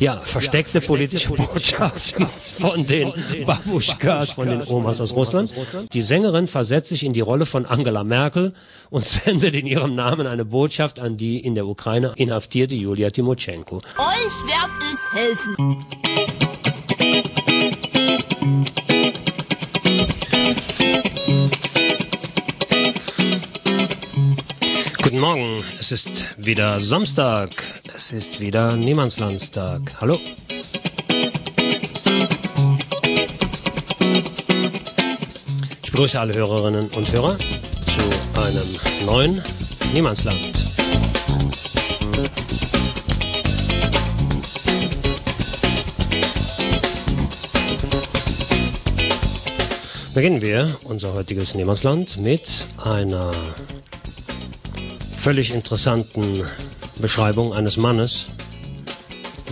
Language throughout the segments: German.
Ja, versteckte politische Botschaften von den Babuschkas, von den Omas aus Russland. Die Sängerin versetzt sich in die Rolle von Angela Merkel und sendet in ihrem Namen eine Botschaft an die in der Ukraine inhaftierte Julia Timoschenko. Euch wird es helfen. Morgen, es ist wieder Samstag, es ist wieder Niemandslandstag. Hallo. Ich begrüße alle Hörerinnen und Hörer zu einem neuen Niemandsland. Beginnen wir unser heutiges Niemandsland mit einer völlig interessanten Beschreibung eines Mannes,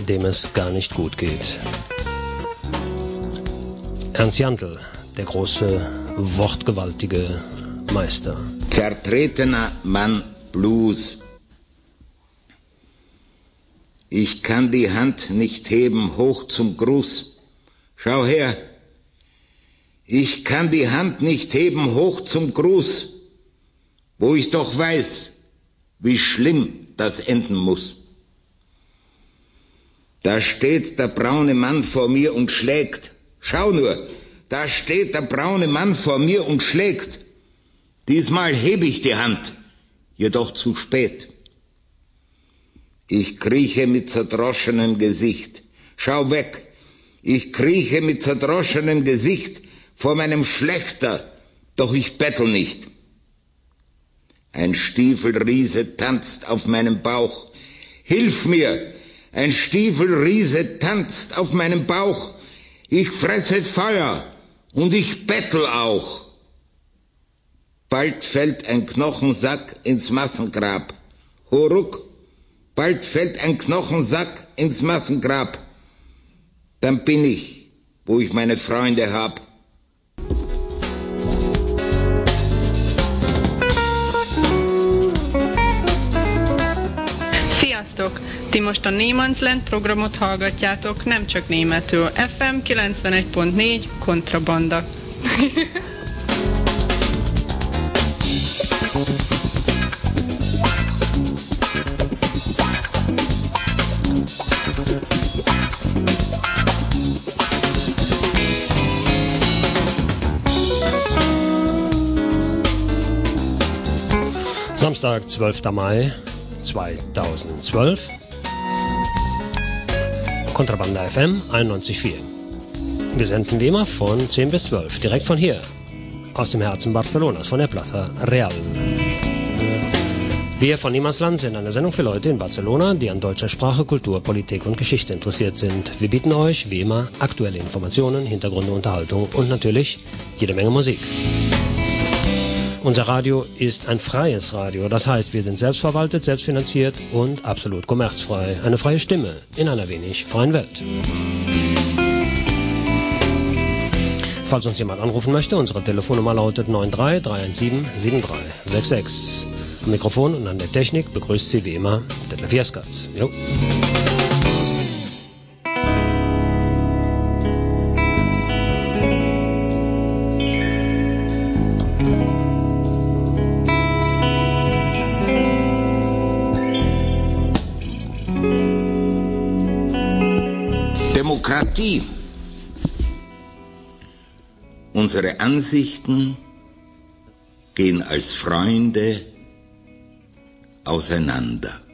dem es gar nicht gut geht. Ernst Jandl, der große, wortgewaltige Meister. Zertretener Mann Blues. Ich kann die Hand nicht heben hoch zum Gruß. Schau her. Ich kann die Hand nicht heben hoch zum Gruß, wo ich doch weiß, wie schlimm das enden muss. Da steht der braune Mann vor mir und schlägt. Schau nur, da steht der braune Mann vor mir und schlägt. Diesmal hebe ich die Hand, jedoch zu spät. Ich krieche mit zerdroschenem Gesicht. Schau weg. Ich krieche mit zerdroschenem Gesicht vor meinem Schlechter, doch ich bettel nicht. Ein Stiefelriese tanzt auf meinem Bauch. Hilf mir! Ein Stiefelriese tanzt auf meinem Bauch. Ich fresse Feuer und ich bettel auch. Bald fällt ein Knochensack ins Massengrab. Horuk, bald fällt ein Knochensack ins Massengrab. Dann bin ich, wo ich meine Freunde hab. Sziasztok! Ti most a Némansland programot hallgatjátok, nem csak németül. FM 91.4 Kontrabanda. Samstag, 12. Mai 2012. Kontrabanda FM 91.4. Wir senden wie immer von 10 bis 12, direkt von hier, aus dem Herzen Barcelonas, von der Plaza Real. Wir von Niemandsland sind eine Sendung für Leute in Barcelona, die an deutscher Sprache, Kultur, Politik und Geschichte interessiert sind. Wir bieten euch, wie immer, aktuelle Informationen, Hintergründe, Unterhaltung und natürlich jede Menge Musik. Unser Radio ist ein freies Radio, das heißt, wir sind selbstverwaltet, selbstfinanziert und absolut kommerzfrei. Eine freie Stimme in einer wenig freien Welt. Falls uns jemand anrufen möchte, unsere Telefonnummer lautet 93 317 7366. Am Mikrofon und an der Technik begrüßt sie wie immer Detlef Jaskatz. Jo. Demokratie. Unsere Ansichten gehen als Freunde auseinander.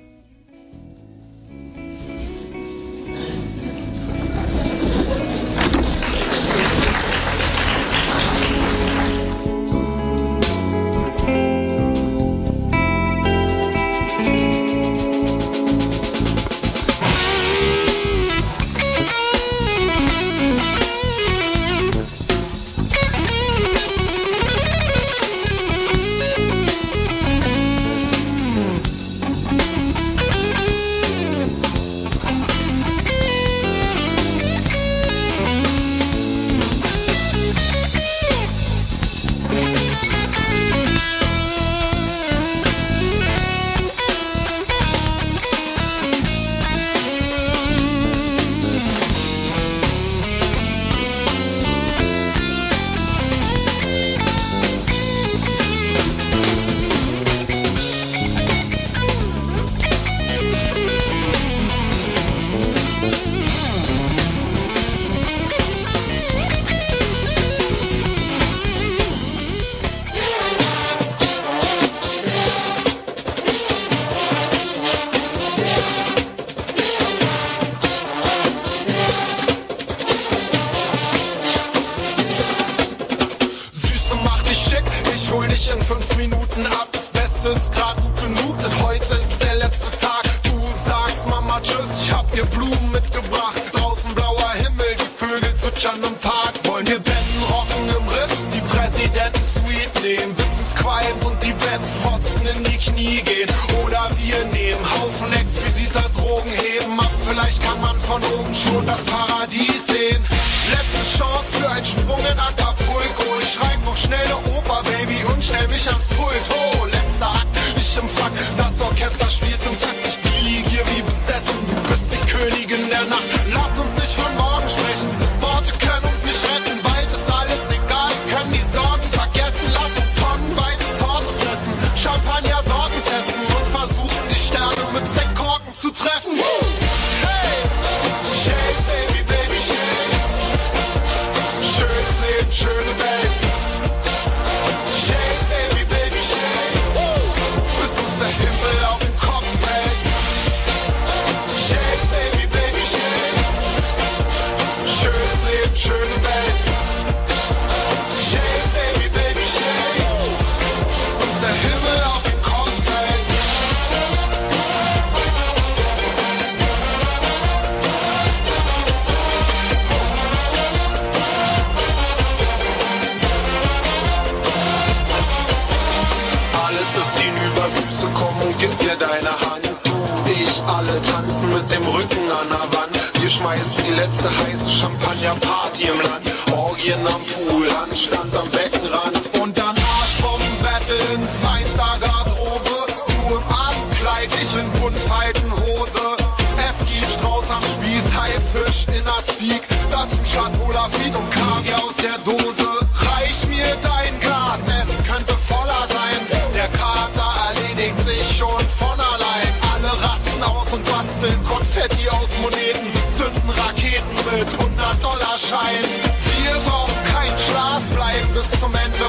Speak. Dazu Chateau Lafitte und Kaviar aus der Dose. Reich mir dein Glas, es könnte voller sein. Der Kater erledigt sich schon von allein. Alle rasten aus und basteln Konfetti aus Moneten. Zünden Raketen mit 100-Dollar-Scheinen. Wir brauchen keinen Schlaf, bleiben bis zum Ende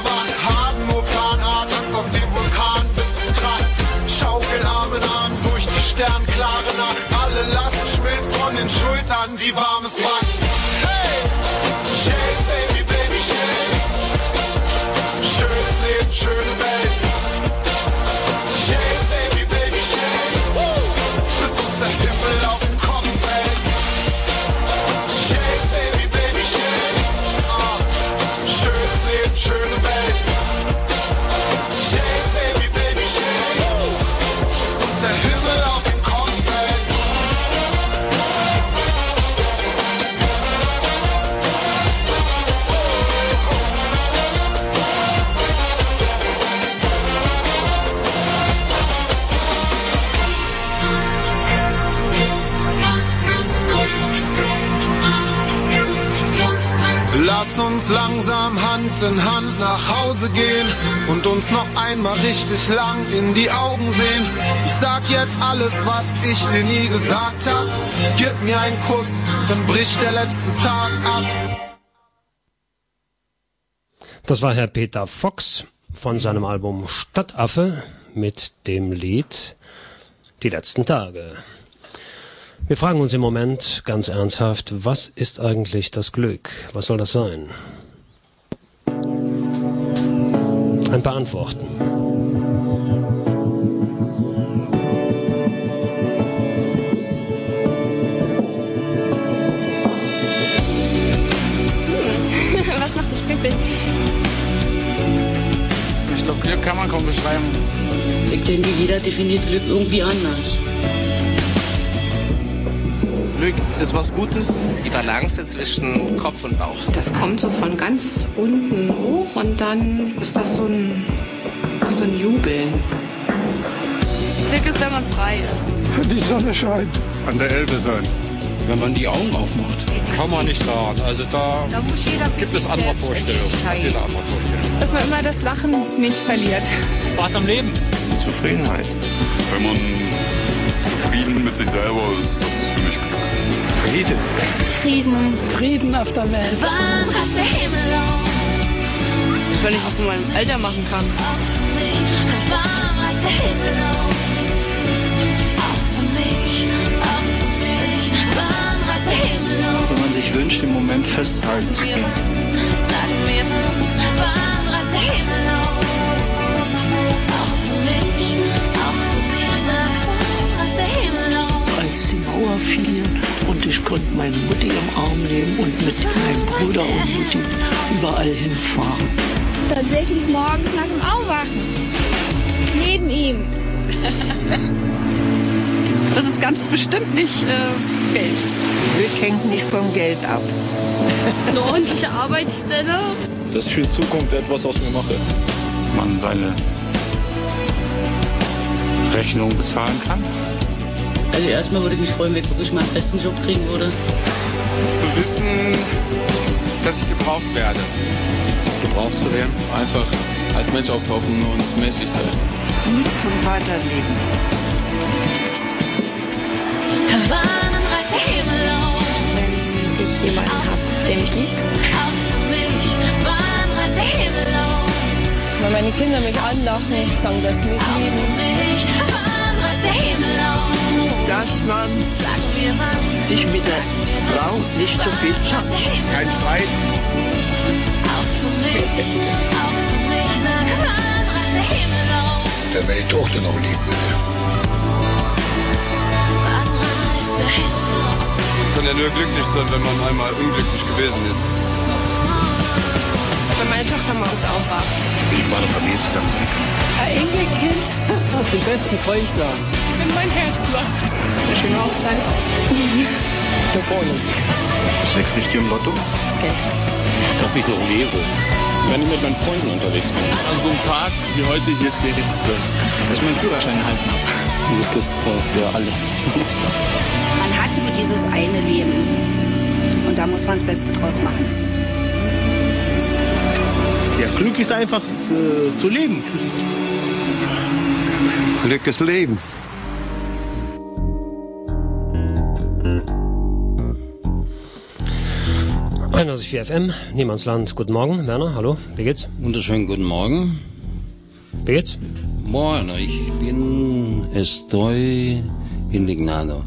Schultern wie warmes Wachs. Hey! Hand in Hand nach Hause gehen und uns noch einmal richtig lang in die Augen sehen. Ich sag jetzt alles, was ich dir nie gesagt hab. Gib mir einen Kuss, dann bricht der letzte Tag ab. Das war Herr Peter Fox von seinem Album Stadtaffe mit dem Lied Die letzten Tage. Wir fragen uns im Moment ganz ernsthaft, was ist eigentlich das Glück? Was soll das sein? Ein paar Antworten. Was macht dich glücklich? Ich glaube, Glück kann man kaum beschreiben. Ich denke, jeder definiert Glück irgendwie anders. Glück ist was Gutes. Die Balance zwischen Kopf und Bauch. Das kommt so von ganz unten hoch und dann ist das so ein, so ein Jubeln. Glück ist, wenn man frei ist. Die Sonne scheint. An der Elbe sein. Wenn man die Augen aufmacht. Kann man nicht sagen. Also da, Da muss jeder gibt es andere Vorstellungen. Hat jeder andere Vorstellungen. Dass man immer das Lachen nicht verliert. Spaß am Leben. Zufriedenheit. Wenn man zufrieden mit sich selber ist, das ist für mich Glück. Friede. Frieden. Frieden auf der Welt. Wann reißt der Himmel auf Wenn ich was mit meinem Alter machen kann. auf? Auch für mich, auch für mich. Wann reißt der Himmel auf? Wenn man sich wünscht, im Moment festhalten zu können. Sag mir wann reißt der Himmel auf? Fiel und ich konnte meine Mutti am Arm nehmen und mit meinem Bruder und Mutti überall hinfahren. Tatsächlich morgens nach dem Aufwachen. Neben ihm. Das ist ganz bestimmt nicht äh, Geld. Glück hängt nicht vom Geld ab. Eine ordentliche Arbeitsstelle. Dass ich in Zukunft etwas aus mir mache. Man seine Rechnung bezahlen kann. Also erstmal würde ich mich freuen, wenn ich wirklich mal einen festen Job kriegen würde. Zu wissen, dass ich gebraucht werde. Gebraucht zu werden. Einfach als Mensch auftauchen und menschlich sein. Mut zum Weiterleben. Wenn ich jemanden habe, der mich liebt. Mich. Wenn meine Kinder mich anlachen, sagen das mit Auch Dass man sich mit der Frau nicht so viel schafft. Kein Streit. Auf? Wenn meine Tochter noch Himmel auf? Man kann ja nur glücklich sein, wenn man einmal unglücklich gewesen ist. Wenn meine Tochter morgens aufwacht. Wie ich meine Familie zusammen sein kann. Ein Enkelkind. Den besten Freund zu haben. Wenn mein Herz lacht. Eine schöne Hochzeit. Eine Freundin. Sechs richtig im Lotto? Geld. Dass ich noch lebe. Wenn ich mit meinen Freunden unterwegs bin. An so einem Tag wie heute hier stehen zu können. Dass ich meinen Führerschein erhalten habe. Glück ist für alle. Man hat nur dieses eine Leben. Und da muss man das Beste draus machen. Ja, Glück ist einfach zu, zu leben. Glück ist Leben. Einunddreißig FM, Niemandsland. Guten Morgen, Werner, hallo, wie geht's? Wunderschönen guten Morgen. Wie geht's? Bueno, ich bin estoy indignado.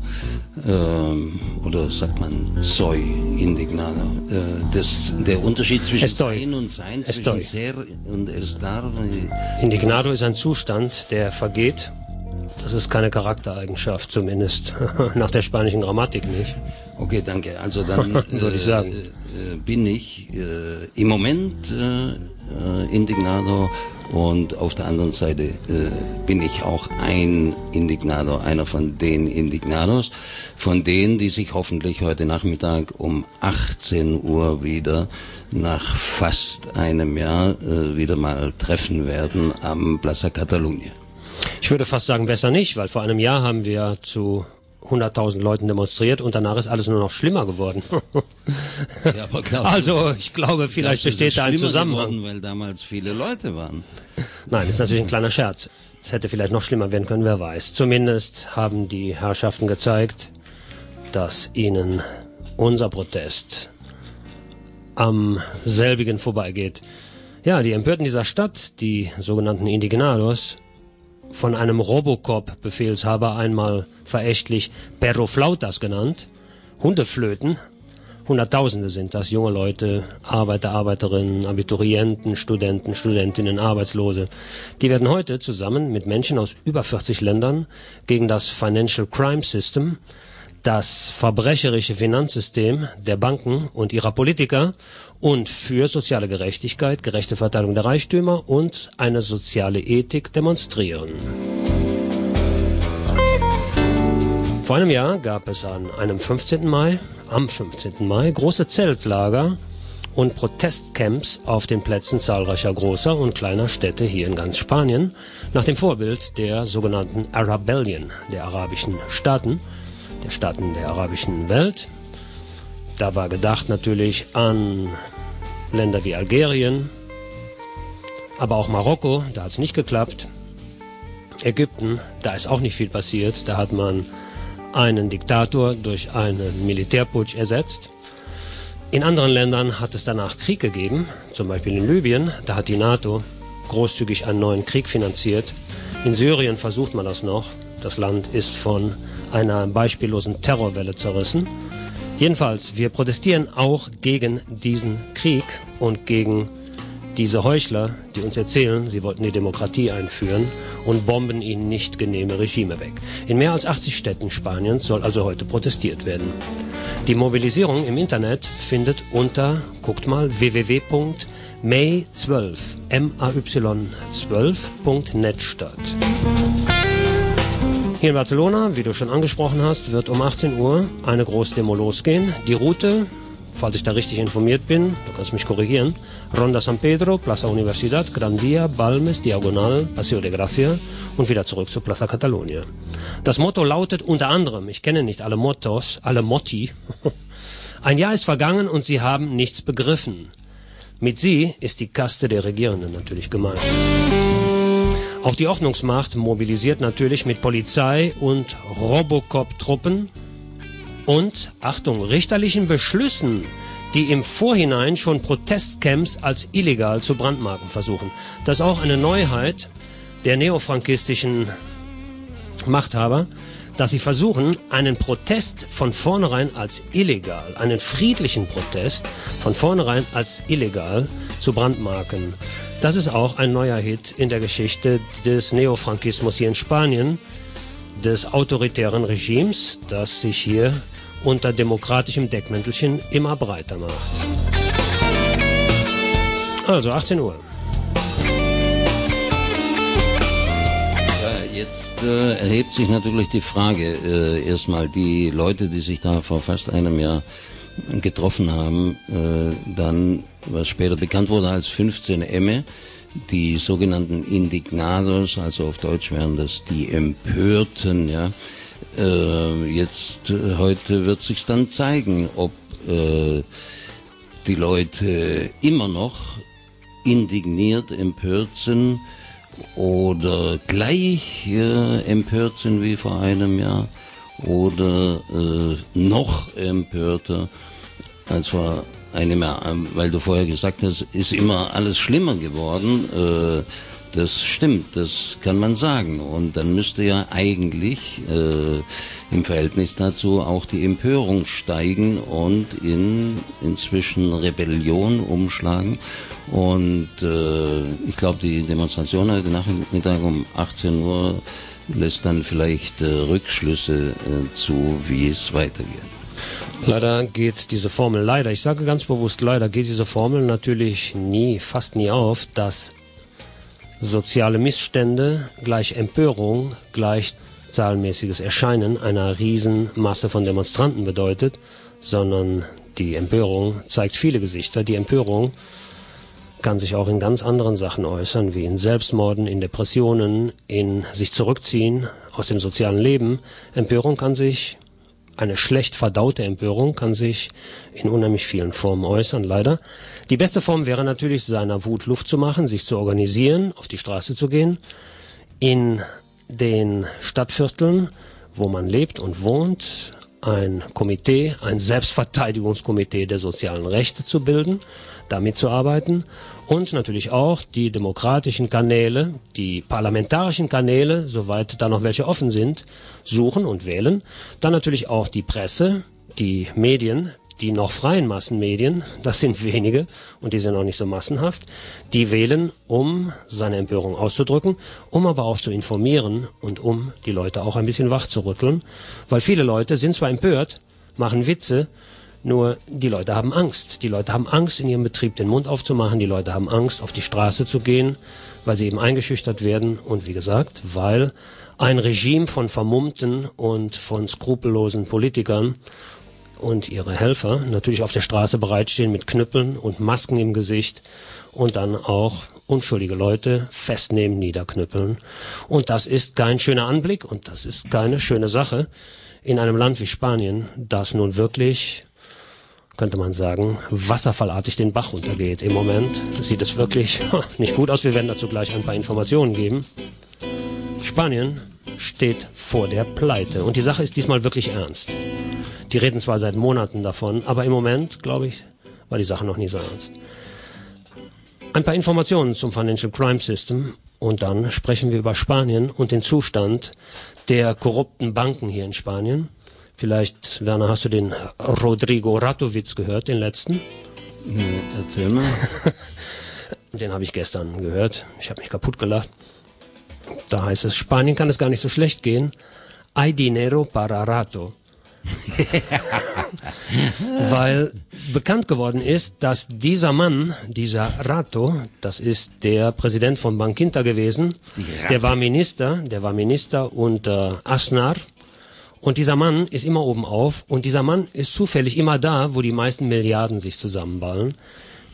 Ähm, oder sagt man soy indignado. Äh, das, der Unterschied zwischen Estoy. sein und sein, zwischen Estoy. ser und estar. äh, Indignado ist ein Zustand, der vergeht. Das ist keine Charaktereigenschaft, zumindest nach der spanischen Grammatik nicht. Okay, danke. Also dann Würde ich sagen. äh, bin ich äh, im Moment äh, äh, indignado und auf der anderen Seite äh, bin ich auch ein Indignado, einer von den Indignados, von denen, die sich hoffentlich heute Nachmittag um 18 Uhr wieder nach fast einem Jahr äh, wieder mal treffen werden am Plaza Catalunya. Ich würde fast sagen, besser nicht, weil vor einem Jahr haben wir zu 100.000 Leuten demonstriert und danach ist alles nur noch schlimmer geworden. Ja, aber glaubst du- also ich glaube, vielleicht es besteht da ein Zusammenhang. Geworden, weil damals viele Leute waren. Nein, ist natürlich ein kleiner Scherz. Es hätte vielleicht noch schlimmer werden können, wer weiß. Zumindest haben die Herrschaften gezeigt, dass ihnen unser Protest am selbigen vorbeigeht. Ja, die Empörten dieser Stadt, die sogenannten Indignados, von einem Robocop-Befehlshaber einmal verächtlich Perroflautas genannt, Hundeflöten, Hunderttausende sind das, junge Leute, Arbeiter, Arbeiterinnen, Abiturienten, Studenten, Studentinnen, Arbeitslose. Die werden heute zusammen mit Menschen aus über 40 Ländern gegen das Financial Crime System, das verbrecherische Finanzsystem der Banken und ihrer Politiker und für soziale Gerechtigkeit, gerechte Verteilung der Reichtümer und eine soziale Ethik demonstrieren. Vor einem Jahr gab es an einem 15. Mai, am 15. Mai, große Zeltlager und Protestcamps auf den Plätzen zahlreicher großer und kleiner Städte hier in ganz Spanien, nach dem Vorbild der sogenannten Arabellion, der arabischen Staaten, der Staaten der arabischen Welt. Da war gedacht natürlich an Länder wie Algerien, aber auch Marokko, da hat es nicht geklappt. Ägypten, da ist auch nicht viel passiert. Da hat man einen Diktator durch einen Militärputsch ersetzt. In anderen Ländern hat es danach Krieg gegeben, zum Beispiel in Libyen, da hat die NATO großzügig einen neuen Krieg finanziert. In Syrien versucht man das noch. Das Land ist von einer beispiellosen Terrorwelle zerrissen. Jedenfalls, wir protestieren auch gegen diesen Krieg und gegen diese Heuchler, die uns erzählen, sie wollten die Demokratie einführen und bomben ihnen nicht genehme Regime weg. In mehr als 80 Städten Spaniens soll also heute protestiert werden. Die Mobilisierung im Internet findet unter, guckt mal, www.may12, M-A-Y-12.net statt. Hier in Barcelona, wie du schon angesprochen hast, wird um 18 Uhr eine Großdemo losgehen. Die Route, falls ich da richtig informiert bin, du kannst mich korrigieren, Ronda San Pedro, Plaza Universidad, Gran Via, Balmes, Diagonal, Paseo de Gracia und wieder zurück zur Plaza Catalunya. Das Motto lautet unter anderem, ich kenne nicht alle Mottos, alle Motti, ein Jahr ist vergangen und sie haben nichts begriffen. Mit sie ist die Kaste der Regierenden natürlich gemeint. Auch die Ordnungsmacht mobilisiert natürlich mit Polizei und Robocop-Truppen und, Achtung, richterlichen Beschlüssen, die im Vorhinein schon Protestcamps als illegal zu brandmarken versuchen. Das ist auch eine Neuheit der neofrankistischen Machthaber, dass sie versuchen, einen Protest von vornherein als illegal, einen friedlichen Protest von vornherein als illegal zu brandmarken. Das ist auch ein neuer Hit in der Geschichte des Neofrankismus hier in Spanien, des autoritären Regimes, das sich hier unter demokratischem Deckmäntelchen immer breiter macht. Also 18 Uhr. Jetzt äh, erhebt sich natürlich die Frage, äh, erstmal die Leute, die sich da vor fast einem Jahr getroffen haben, äh, dann, was später bekannt wurde als 15 Emme, die sogenannten Indignados, also auf Deutsch wären das die Empörten, ja. Äh, jetzt, äh, heute wird sich dann zeigen, ob äh, die Leute immer noch indigniert, empört sind oder gleich äh, empört sind wie vor einem Jahr oder äh, noch empörter als vor einem Jahr, weil du vorher gesagt hast, ist immer alles schlimmer geworden. Äh, das stimmt, das kann man sagen. Und dann müsste ja eigentlich äh, im Verhältnis dazu auch die Empörung steigen und in inzwischen Rebellion umschlagen. Und äh, ich glaube, die Demonstration heute Nachmittag um 18 Uhr lässt dann vielleicht äh, Rückschlüsse zu, wie es weitergeht. Leider geht diese Formel, leider, ich sage ganz bewusst leider, geht diese Formel natürlich nie, fast nie auf, dass soziale Missstände gleich Empörung gleich zahlenmäßiges Erscheinen einer Riesenmasse von Demonstranten bedeutet, sondern die Empörung zeigt viele Gesichter. Die Empörung kann sich auch in ganz anderen Sachen äußern, wie in Selbstmorden, in Depressionen, in sich zurückziehen aus dem sozialen Leben. Empörung kann sich eine schlecht verdaute Empörung kann sich in unheimlich vielen Formen äußern, leider. Die beste Form wäre natürlich, seiner Wut Luft zu machen, sich zu organisieren, auf die Straße zu gehen, in den Stadtvierteln, wo man lebt und wohnt, ein Komitee, ein Selbstverteidigungskomitee der sozialen Rechte zu bilden, damit zu arbeiten und natürlich auch die demokratischen Kanäle, die parlamentarischen Kanäle, soweit da noch welche offen sind, suchen und wählen. Dann natürlich auch die Presse, die Medien, die noch freien Massenmedien, das sind wenige und die sind auch nicht so massenhaft, die wählen, um seine Empörung auszudrücken, um aber auch zu informieren und um die Leute auch ein bisschen wach zu rütteln, weil viele Leute sind zwar empört, machen Witze, nur die Leute haben Angst. Die Leute haben Angst, in ihrem Betrieb den Mund aufzumachen. Die Leute haben Angst, auf die Straße zu gehen, weil sie eben eingeschüchtert werden. Und wie gesagt, weil ein Regime von vermummten und von skrupellosen Politikern und ihre Helfer natürlich auf der Straße bereitstehen mit Knüppeln und Masken im Gesicht und dann auch unschuldige Leute festnehmen, niederknüppeln. Und das ist kein schöner Anblick und das ist keine schöne Sache in einem Land wie Spanien, das nun wirklich könnte man sagen, wasserfallartig den Bach runtergeht. Im Moment sieht es wirklich nicht gut aus. Wir werden dazu gleich ein paar Informationen geben. Spanien steht vor der Pleite und die Sache ist diesmal wirklich ernst. Die reden zwar seit Monaten davon, aber im Moment, glaube ich, war die Sache noch nie so ernst. Ein paar Informationen zum Financial Crime System und dann sprechen wir über Spanien und den Zustand der korrupten Banken hier in Spanien. Vielleicht, Werner, hast du den Rodrigo Ratowitz gehört, den letzten? Erzähl mal. den habe ich gestern gehört. Ich habe mich kaputt gelacht. Da heißt es, Spanien kann es gar nicht so schlecht gehen. Hay dinero para rato. Weil bekannt geworden ist, dass dieser Mann, dieser Rato, das ist der Präsident von Bankinter gewesen, der war Minister, der war Minister unter Asnar. Und dieser Mann ist immer oben auf und dieser Mann ist zufällig immer da, wo die meisten Milliarden sich zusammenballen.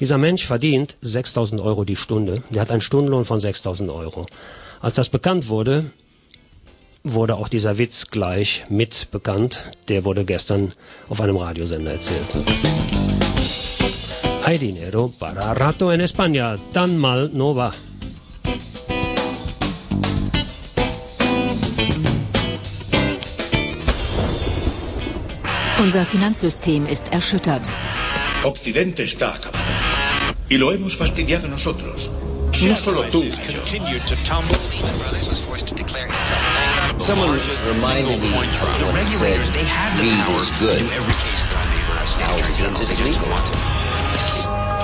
Dieser Mensch verdient 6000 Euro die Stunde. Der hat einen Stundenlohn von 6000 Euro. Als das bekannt wurde, wurde auch dieser Witz gleich mit bekannt. Der wurde gestern auf einem Radiosender erzählt. Hay dinero para rato en España, tan mal no va. Unser Finanzsystem ist erschüttert. Occidente está acabado. Y lo hemos fastidiado nosotros. No solo tú, yo. Someone reminded me of what said, greed is good. Now it seems it's legal.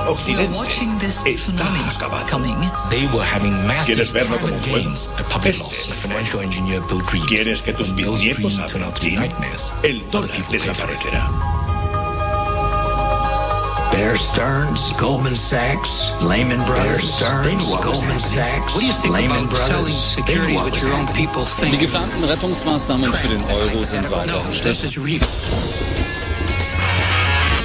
Occidente está acabado. ¿Quieres verlo como un juego? Este ¿Quieres que tus bisnietos abran The El dólar desaparecerá. Bear Stearns, Goldman Sachs, Lehman Brothers, Stearns, Goldman Sachs, Lehman Brothers. Die geplanten Rettungsmaßnahmen für den Euro sind weiterhin.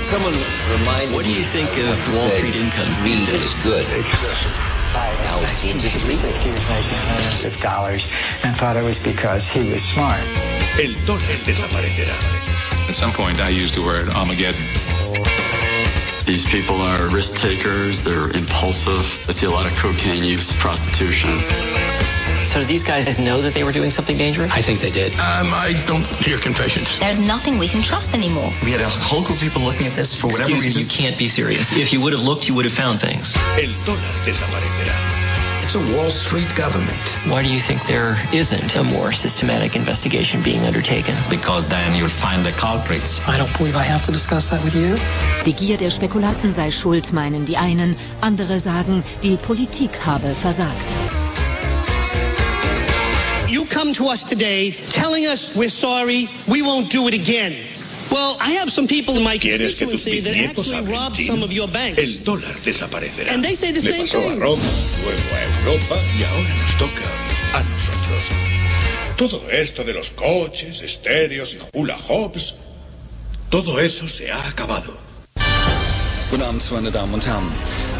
Someone reminded What do you think of of Wall Street incomes these greed days? is good. Now it seems it's legal. He was making millions of dollars and thought it was because he was smart. El dólar desaparecerá. At some point, I used the word Armageddon. These people are risk takers, they're impulsive. I see a lot of cocaine use, prostitution. So these guys know that they were doing something dangerous? I think they did. Um, I don't hear confessions. There's nothing we can trust anymore. We had a whole group of people looking at this for whatever Excuse me, reason. you can't be serious. If you would have looked, you would have found things. El dólar desaparecerá. It's a Wall Street government. Why do you think there isn't a more systematic investigation being undertaken? Because then you'll find the culprits. I don't believe I have to discuss that with you. Die Gier der Spekulanten sei schuld, meinen die einen, andere sagen, die Politik habe versagt. Come to us today telling us we're sorry, we won't do it again. Well, I have some people in my ¿Quieres que tus bisnietos actually hablen robbed chino? some of your banks. El dólar desaparecerá. And they say the Le same pasó a thing. Roma, luego a Europa y ahora nos toca a nosotros. Todo esto de los coches, estéreos y hula hoops, todo eso se ha acabado. Guten Abend, meine Damen und Herren.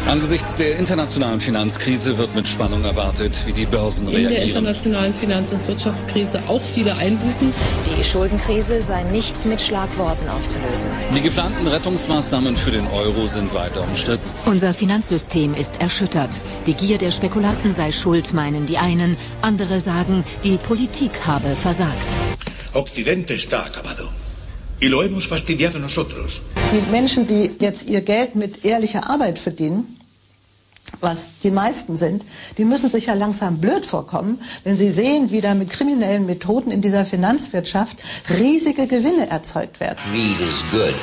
Angesichts der internationalen Finanzkrise wird mit Spannung erwartet, wie die Börsen in der reagieren. internationalen Finanz- und Wirtschaftskrise auch viele Einbußen. Die Schuldenkrise sei nicht mit Schlagworten aufzulösen. Die geplanten Rettungsmaßnahmen für den Euro sind weiter umstritten. Unser Finanzsystem ist erschüttert. Die Gier der Spekulanten sei schuld, meinen die einen, andere sagen, die Politik habe versagt. Occidente está acabado. Y lo hemos fastidiado nosotros. Die Menschen, die jetzt ihr Geld mit ehrlicher Arbeit verdienen, was die meisten sind, die müssen sich ja langsam blöd vorkommen, wenn sie sehen, wie da mit kriminellen Methoden in dieser Finanzwirtschaft riesige Gewinne erzeugt werden. Greed is good.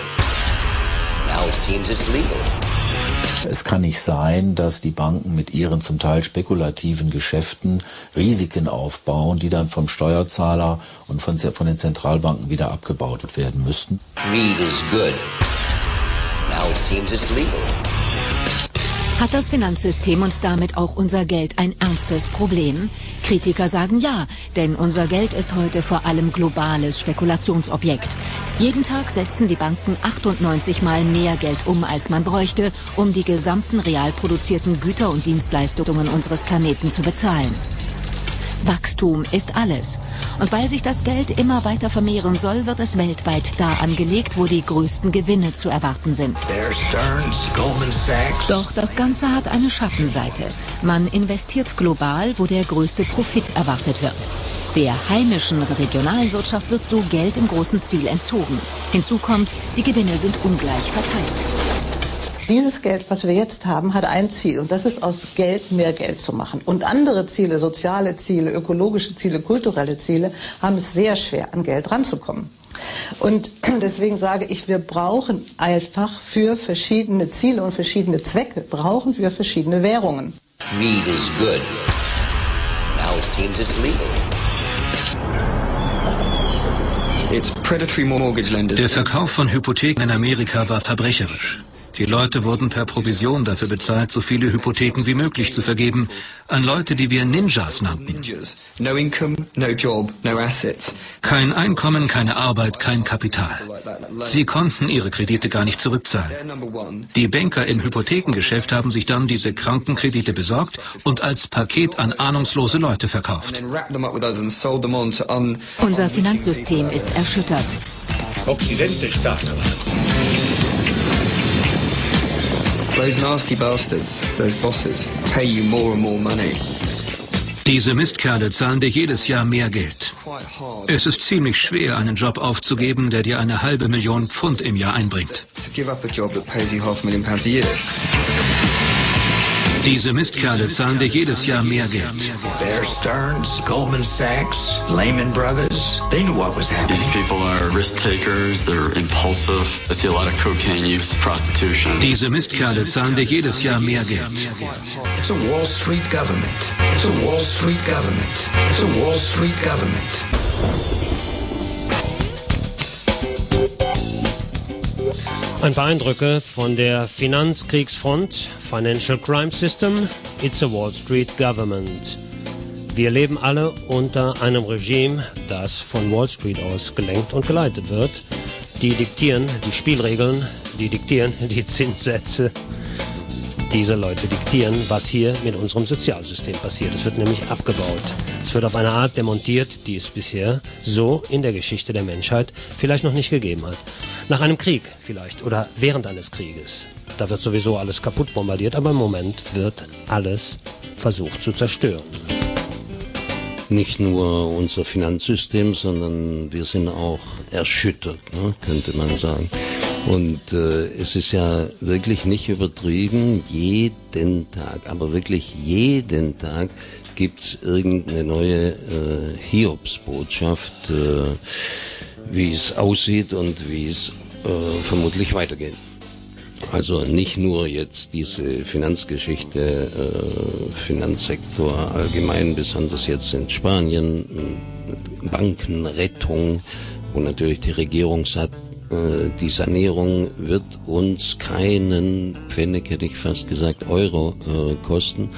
Now it seems it's legal. Es kann nicht sein, dass die Banken mit ihren zum Teil spekulativen Geschäften Risiken aufbauen, die dann vom Steuerzahler und von, von den Zentralbanken wieder abgebaut werden müssten. Greed is good. Now it seems it's legal. Hat das Finanzsystem und damit auch unser Geld ein ernstes Problem? Kritiker sagen ja, denn unser Geld ist heute vor allem globales Spekulationsobjekt. Jeden Tag setzen die Banken 98 Mal mehr Geld um, als man bräuchte, um die gesamten real produzierten Güter und Dienstleistungen unseres Planeten zu bezahlen. Wachstum ist alles. Und weil sich das Geld immer weiter vermehren soll, wird es weltweit da angelegt, wo die größten Gewinne zu erwarten sind. Doch das Ganze hat eine Schattenseite. Man investiert global, wo der größte Profit erwartet wird. Der heimischen regionalen Wirtschaft wird so Geld im großen Stil entzogen. Hinzu kommt, die Gewinne sind ungleich verteilt. Dieses Geld, was wir jetzt haben, hat ein Ziel und das ist aus Geld mehr Geld zu machen. Und andere Ziele, soziale Ziele, ökologische Ziele, kulturelle Ziele, haben es sehr schwer, an Geld ranzukommen. Und deswegen sage ich, wir brauchen einfach für verschiedene Ziele und verschiedene Zwecke, brauchen wir verschiedene Währungen. Greed is good. Now it seems it's legal. Der Verkauf von Hypotheken in Amerika war verbrecherisch. Die Leute wurden per Provision dafür bezahlt, so viele Hypotheken wie möglich zu vergeben an Leute, die wir Ninjas nannten. Kein Einkommen, keine Arbeit, kein Kapital. Sie konnten ihre Kredite gar nicht zurückzahlen. Die Banker im Hypothekengeschäft haben sich dann diese Krankenkredite besorgt und als Paket an ahnungslose Leute verkauft. Unser Finanzsystem ist erschüttert. Occidente está acabado. Those nasty bastards, those bosses, pay you more and more money. Diese Mistkerle zahlen dir jedes Jahr mehr Geld. Es ist ziemlich schwer, einen Job aufzugeben, der dir eine halbe Million Pfund im Jahr einbringt. Diese Mistkerle zahlen dir jedes Jahr mehr Geld. Bear Stearns, Goldman Sachs, Lehman Brothers, they knew what was happening. These people are risk takers, they're impulsive. I see a lot of cocaine use, prostitution. Diese Mistkerle zahlen dir jedes Jahr mehr Geld. It's a Wall Street government. It's a Wall Street government. It's a Wall Street government. Ein paar Eindrücke von der Finanzkriegsfront, Financial Crime System, It's a Wall Street Government. Wir leben alle unter einem Regime, das von Wall Street aus gelenkt und geleitet wird. Die diktieren die Spielregeln, die diktieren die Zinssätze. Diese Leute diktieren, was hier mit unserem Sozialsystem passiert. Es wird nämlich abgebaut. Es wird auf eine Art demontiert, die es bisher so in der Geschichte der Menschheit vielleicht noch nicht gegeben hat. Nach einem Krieg vielleicht oder während eines Krieges. Da wird sowieso alles kaputt bombardiert, aber im Moment wird alles versucht zu zerstören. Nicht nur unser Finanzsystem, sondern wir sind auch erschüttert, ne, könnte man sagen. Und äh, es ist ja wirklich nicht übertrieben, jeden Tag, aber wirklich jeden Tag gibt's irgendeine neue äh, Hiobsbotschaft, äh, wie es aussieht und wie es äh, vermutlich weitergeht. Also nicht nur jetzt diese Finanzgeschichte, äh, Finanzsektor allgemein, besonders jetzt in Spanien, Bankenrettung, wo natürlich die Regierung sagt, die Sanierung wird uns keinen Pfennig, hätte ich fast gesagt, Euro äh, kosten.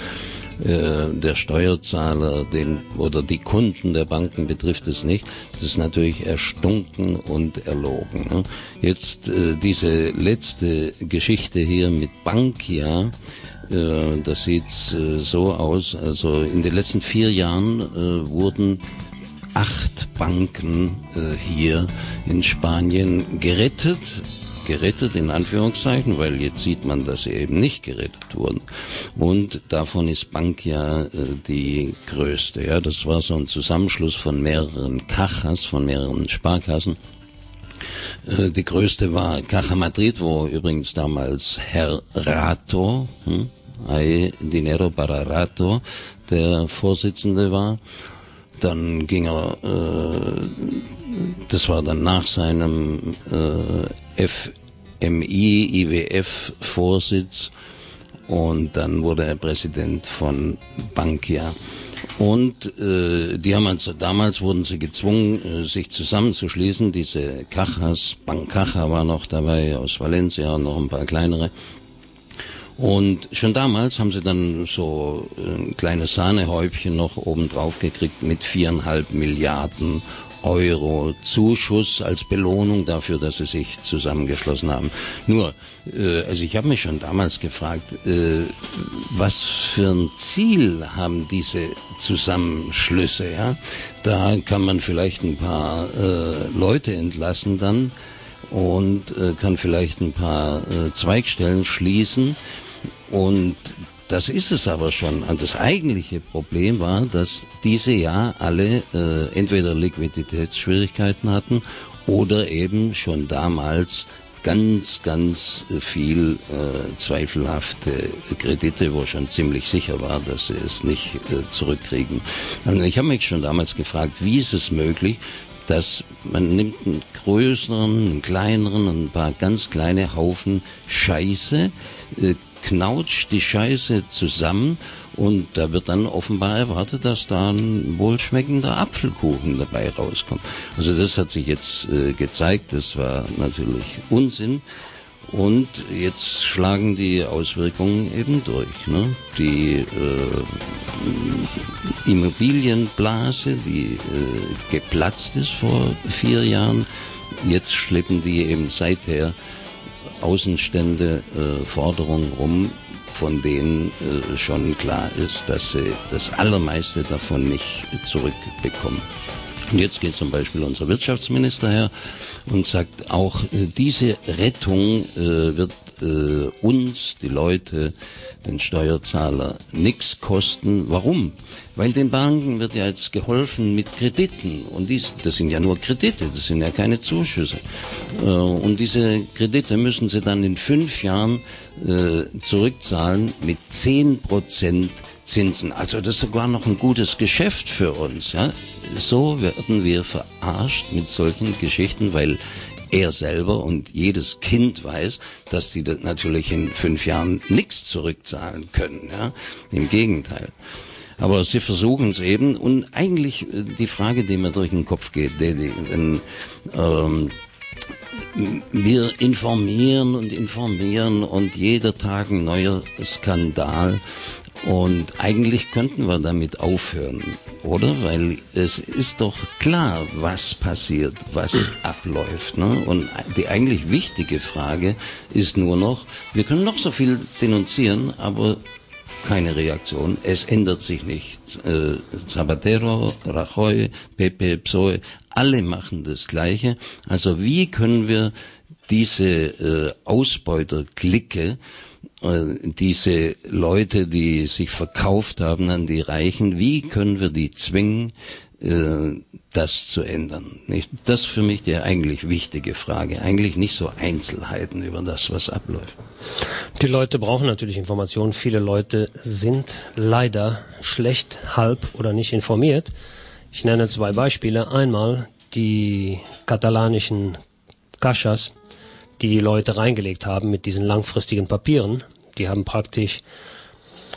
Äh, der Steuerzahler den, oder die Kunden der Banken betrifft es nicht. Das ist natürlich erstunken und erlogen. Ne? Jetzt äh, diese letzte Geschichte hier mit Bankia, äh, das sieht äh, so aus. Also in den letzten vier Jahren äh, wurden acht Banken äh, hier in Spanien gerettet gerettet in Anführungszeichen, weil jetzt sieht man, dass sie eben nicht gerettet wurden. Und davon ist Bankia äh, die größte. Ja, das war so ein Zusammenschluss von mehreren Cajas, von mehreren Sparkassen. Äh, die größte war Caja Madrid, wo übrigens damals Herr Rato, hm, Hay Dinero para Rato, der Vorsitzende war. Dann ging er, äh, das war dann nach seinem äh, FMI, IWF-Vorsitz und dann wurde er Präsident von Bankia. Und äh, die haben also damals wurden sie gezwungen, äh, sich zusammenzuschließen. Diese Cajas, Bancaja war noch dabei aus Valencia und noch ein paar kleinere. Und schon damals haben sie dann so ein kleines Sahnehäubchen noch oben drauf gekriegt mit viereinhalb Milliarden Euro Zuschuss als Belohnung dafür, dass sie sich zusammengeschlossen haben. Nur, äh, also ich habe mich schon damals gefragt, äh, was für ein Ziel haben diese Zusammenschlüsse? Ja, da kann man vielleicht ein paar äh, Leute entlassen dann und äh, kann vielleicht ein paar äh, Zweigstellen schließen und das ist es aber schon. Und das eigentliche Problem war, dass diese ja alle äh, entweder Liquiditätsschwierigkeiten hatten oder eben schon damals ganz, ganz viel äh, zweifelhafte Kredite, wo schon ziemlich sicher war, dass sie es nicht äh, zurückkriegen. Und ich habe mich schon damals gefragt, wie ist es möglich, dass man nimmt einen größeren, einen kleineren, ein paar ganz kleine Haufen Scheiße, äh, knautscht die Scheiße zusammen Und da wird dann offenbar erwartet, dass da ein wohlschmeckender Apfelkuchen dabei rauskommt. Also das hat sich jetzt äh, gezeigt, das war natürlich Unsinn. Und jetzt schlagen die Auswirkungen eben durch. Ne? Die äh, Immobilienblase, die äh, geplatzt ist vor vier Jahren, jetzt schleppen die eben seither Außenstände, äh, Forderungen rum, von denen äh, schon klar ist, dass sie das Allermeiste davon nicht zurückbekommen. Und jetzt geht zum Beispiel unser Wirtschaftsminister her und sagt, auch äh, diese Rettung äh, wird äh, uns, die Leute, den Steuerzahler nichts kosten. Warum? Weil den Banken wird ja jetzt geholfen mit Krediten. Und dies, das sind ja nur Kredite, das sind ja keine Zuschüsse. Äh, und diese Kredite müssen sie dann in fünf Jahren äh, zurückzahlen mit zehn Prozent Zinsen. Also das ist sogar noch ein gutes Geschäft für uns. So werden wir verarscht mit solchen Geschichten, weil er selber und jedes Kind weiß, dass sie natürlich in fünf Jahren nichts zurückzahlen können. Im Gegenteil. Aber sie versuchen es eben und eigentlich äh, die Frage, die mir durch den Kopf geht, die, die, wenn, ähm, wir informieren und informieren und jeder Tag ein neuer Skandal. Und eigentlich könnten wir damit aufhören, oder? Weil es ist doch klar, was passiert, was abläuft. Ne? Und die eigentlich wichtige Frage ist nur noch, wir können noch so viel denunzieren, aber keine Reaktion. Es ändert sich nicht. Äh, Zapatero, Rajoy, Pepe, Psoe, alle machen das Gleiche. Also wie können wir diese äh, Ausbeuterklicke äh, diese Leute, die sich verkauft haben an die Reichen, wie können wir die zwingen, das zu ändern? Das ist für mich die eigentlich wichtige Frage. Eigentlich nicht so Einzelheiten über das, was abläuft. Die Leute brauchen natürlich Informationen. Viele Leute sind leider schlecht, halb oder nicht informiert. Ich nenne zwei Beispiele. Einmal die katalanischen Cajas, die die Leute reingelegt haben mit diesen langfristigen Papieren. Die haben praktisch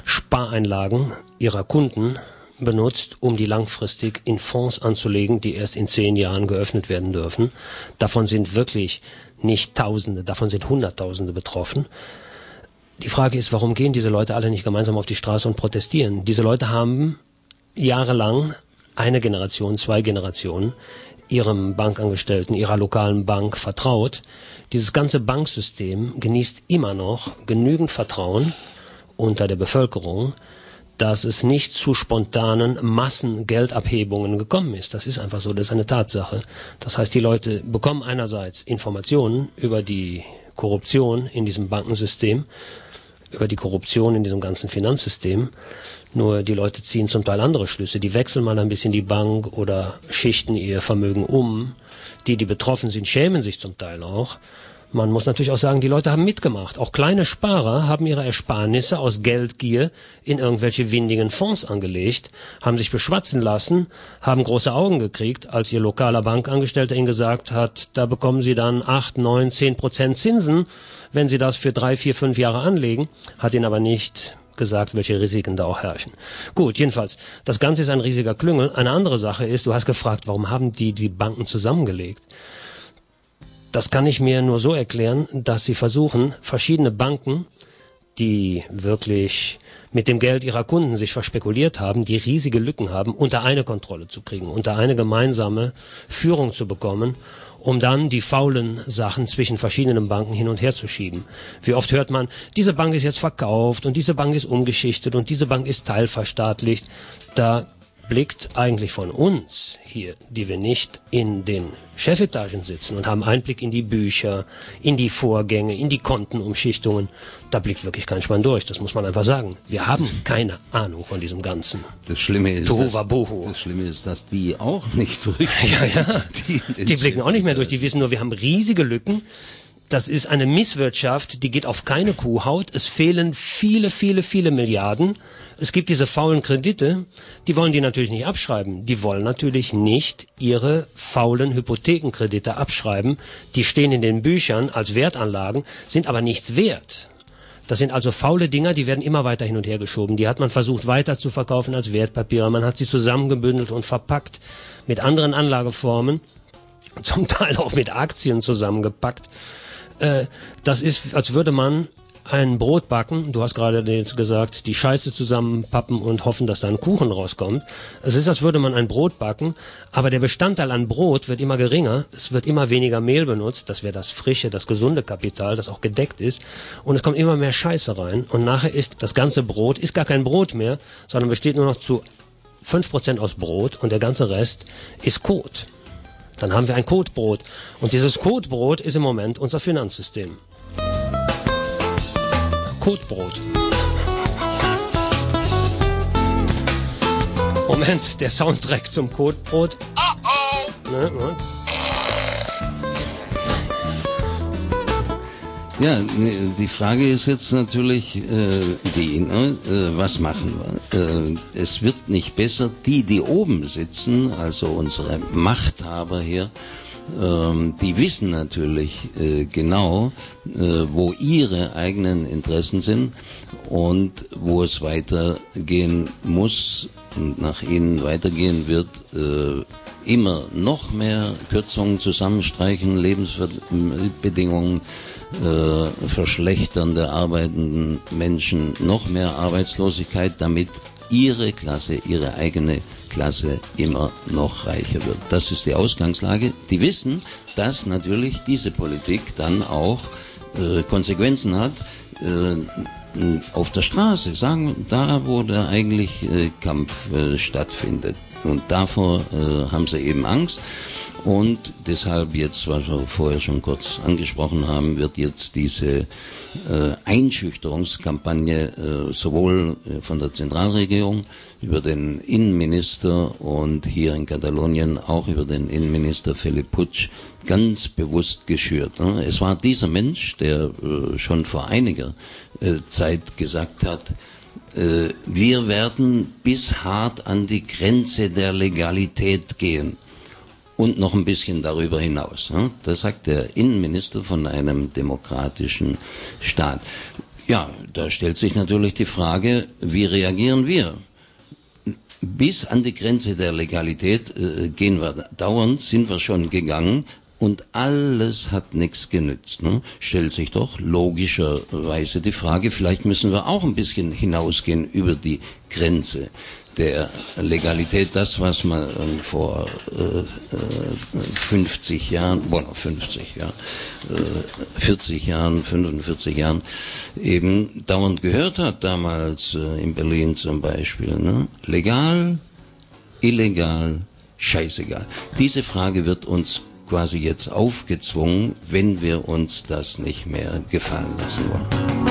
Spareinlagen ihrer Kunden benutzt, um die langfristig in Fonds anzulegen, die erst in zehn Jahren geöffnet werden dürfen. Davon sind wirklich nicht Tausende, davon sind Hunderttausende betroffen. Die Frage ist, warum gehen diese Leute alle nicht gemeinsam auf die Straße und protestieren? Diese Leute haben jahrelang eine Generation, zwei Generationen ihrem Bankangestellten, ihrer lokalen Bank vertraut. Dieses ganze Banksystem genießt immer noch genügend Vertrauen unter der Bevölkerung, dass es nicht zu spontanen Massengeldabhebungen gekommen ist. Das ist einfach so, das ist eine Tatsache. Das heißt, die Leute bekommen einerseits Informationen über die Korruption in diesem Bankensystem, über die Korruption in diesem ganzen Finanzsystem. Nur die Leute ziehen zum Teil andere Schlüsse. Die wechseln mal ein bisschen die Bank oder schichten ihr Vermögen um. Die, die betroffen sind, schämen sich zum Teil auch. Man muss natürlich auch sagen, die Leute haben mitgemacht. Auch kleine Sparer haben ihre Ersparnisse aus Geldgier in irgendwelche windigen Fonds angelegt, haben sich beschwatzen lassen, haben große Augen gekriegt, als ihr lokaler Bankangestellter ihnen gesagt hat, da bekommen sie dann acht, neun, zehn Prozent Zinsen, wenn sie das für drei, vier, fünf Jahre anlegen, hat ihnen aber nicht gesagt, welche Risiken da auch herrschen. Gut, jedenfalls, das Ganze ist ein riesiger Klüngel. Eine andere Sache ist, du hast gefragt, warum haben die die Banken zusammengelegt? Das kann ich mir nur so erklären, dass sie versuchen, verschiedene Banken, die wirklich mit dem Geld ihrer Kunden sich verspekuliert haben, die riesige Lücken haben, unter eine Kontrolle zu kriegen, unter eine gemeinsame Führung zu bekommen, um dann die faulen Sachen zwischen verschiedenen Banken hin und her zu schieben. Wie oft hört man, diese Bank ist jetzt verkauft und diese Bank ist umgeschichtet und diese Bank ist teilverstaatlicht. Da blickt eigentlich von uns hier, die wir nicht in den Chefetagen sitzen und haben Einblick in die Bücher, in die Vorgänge, in die Kontenumschichtungen, da blickt wirklich kein Schwein durch. Das muss man einfach sagen. Wir haben keine Ahnung von diesem Ganzen. Das Schlimme ist, dass, das Schlimme ist, dass die auch nicht durch. Ja, ja. Die, die blicken auch nicht mehr durch. Die wissen nur, wir haben riesige Lücken. Das ist eine Misswirtschaft, die geht auf keine Kuhhaut. Es fehlen viele, viele, viele Milliarden. Es gibt diese faulen Kredite, die wollen die natürlich nicht abschreiben. Die wollen natürlich nicht ihre faulen Hypothekenkredite abschreiben. Die stehen in den Büchern als Wertanlagen, sind aber nichts wert. Das sind also faule Dinger, die werden immer weiter hin und her geschoben. Die hat man versucht weiter zu verkaufen als Wertpapiere. Man hat sie zusammengebündelt und verpackt mit anderen Anlageformen, zum Teil auch mit Aktien zusammengepackt. Äh, das ist, als würde man ein Brot backen. Du hast gerade jetzt gesagt, die Scheiße zusammenpappen und hoffen, dass da ein Kuchen rauskommt. Es ist, als würde man ein Brot backen, aber der Bestandteil an Brot wird immer geringer. Es wird immer weniger Mehl benutzt. Das wäre das frische, das gesunde Kapital, das auch gedeckt ist. Und es kommt immer mehr Scheiße rein. Und nachher ist das ganze Brot, ist gar kein Brot mehr, sondern besteht nur noch zu 5% aus Brot und der ganze Rest ist Kot. Dann haben wir ein Kotbrot. Und dieses Kotbrot ist im Moment unser Finanzsystem. Kotbrot. Moment, der Soundtrack zum Kotbrot. Ne, ne? Ja, die Frage ist jetzt natürlich äh, die, ne? äh, was machen wir? Äh, es wird nicht besser, die, die oben sitzen, also unsere Machthaber hier, ähm, die wissen natürlich äh, genau, äh, wo ihre eigenen Interessen sind und wo es weitergehen muss und nach ihnen weitergehen wird. Äh, immer noch mehr Kürzungen zusammenstreichen, Lebensbedingungen äh, verschlechtern der arbeitenden Menschen, noch mehr Arbeitslosigkeit, damit ihre Klasse, ihre eigene Klasse immer noch reicher wird. Das ist die Ausgangslage. Die wissen, dass natürlich diese Politik dann auch äh, Konsequenzen hat. Äh, auf der Straße, sagen, da wo der eigentlich äh, Kampf äh, stattfindet. Und davor äh, haben sie eben Angst. Und deshalb jetzt, was wir vorher schon kurz angesprochen haben, wird jetzt diese äh, Einschüchterungskampagne äh, sowohl äh, von der Zentralregierung über den Innenminister und hier in Katalonien auch über den Innenminister Philipp Putsch ganz bewusst geschürt. Ne? Es war dieser Mensch, der äh, schon vor einiger äh, Zeit gesagt hat, äh, wir werden bis hart an die Grenze der Legalität gehen und noch ein bisschen darüber hinaus. Das sagt der Innenminister von einem demokratischen Staat. Ja, da stellt sich natürlich die Frage, wie reagieren wir? Bis an die Grenze der Legalität äh, gehen wir dauernd, sind wir schon gegangen, und alles hat nichts genützt. Ne? Stellt sich doch logischerweise die Frage, vielleicht müssen wir auch ein bisschen hinausgehen über die Grenze der Legalität, das, was man vor äh, 50 äh, Jahren, boah, 50, ja, äh, 40 Jahren, 45 Jahren eben dauernd gehört hat, damals äh, in Berlin zum Beispiel. Ne? Legal, illegal, scheißegal. Diese Frage wird uns quasi jetzt aufgezwungen, wenn wir uns das nicht mehr gefallen lassen wollen.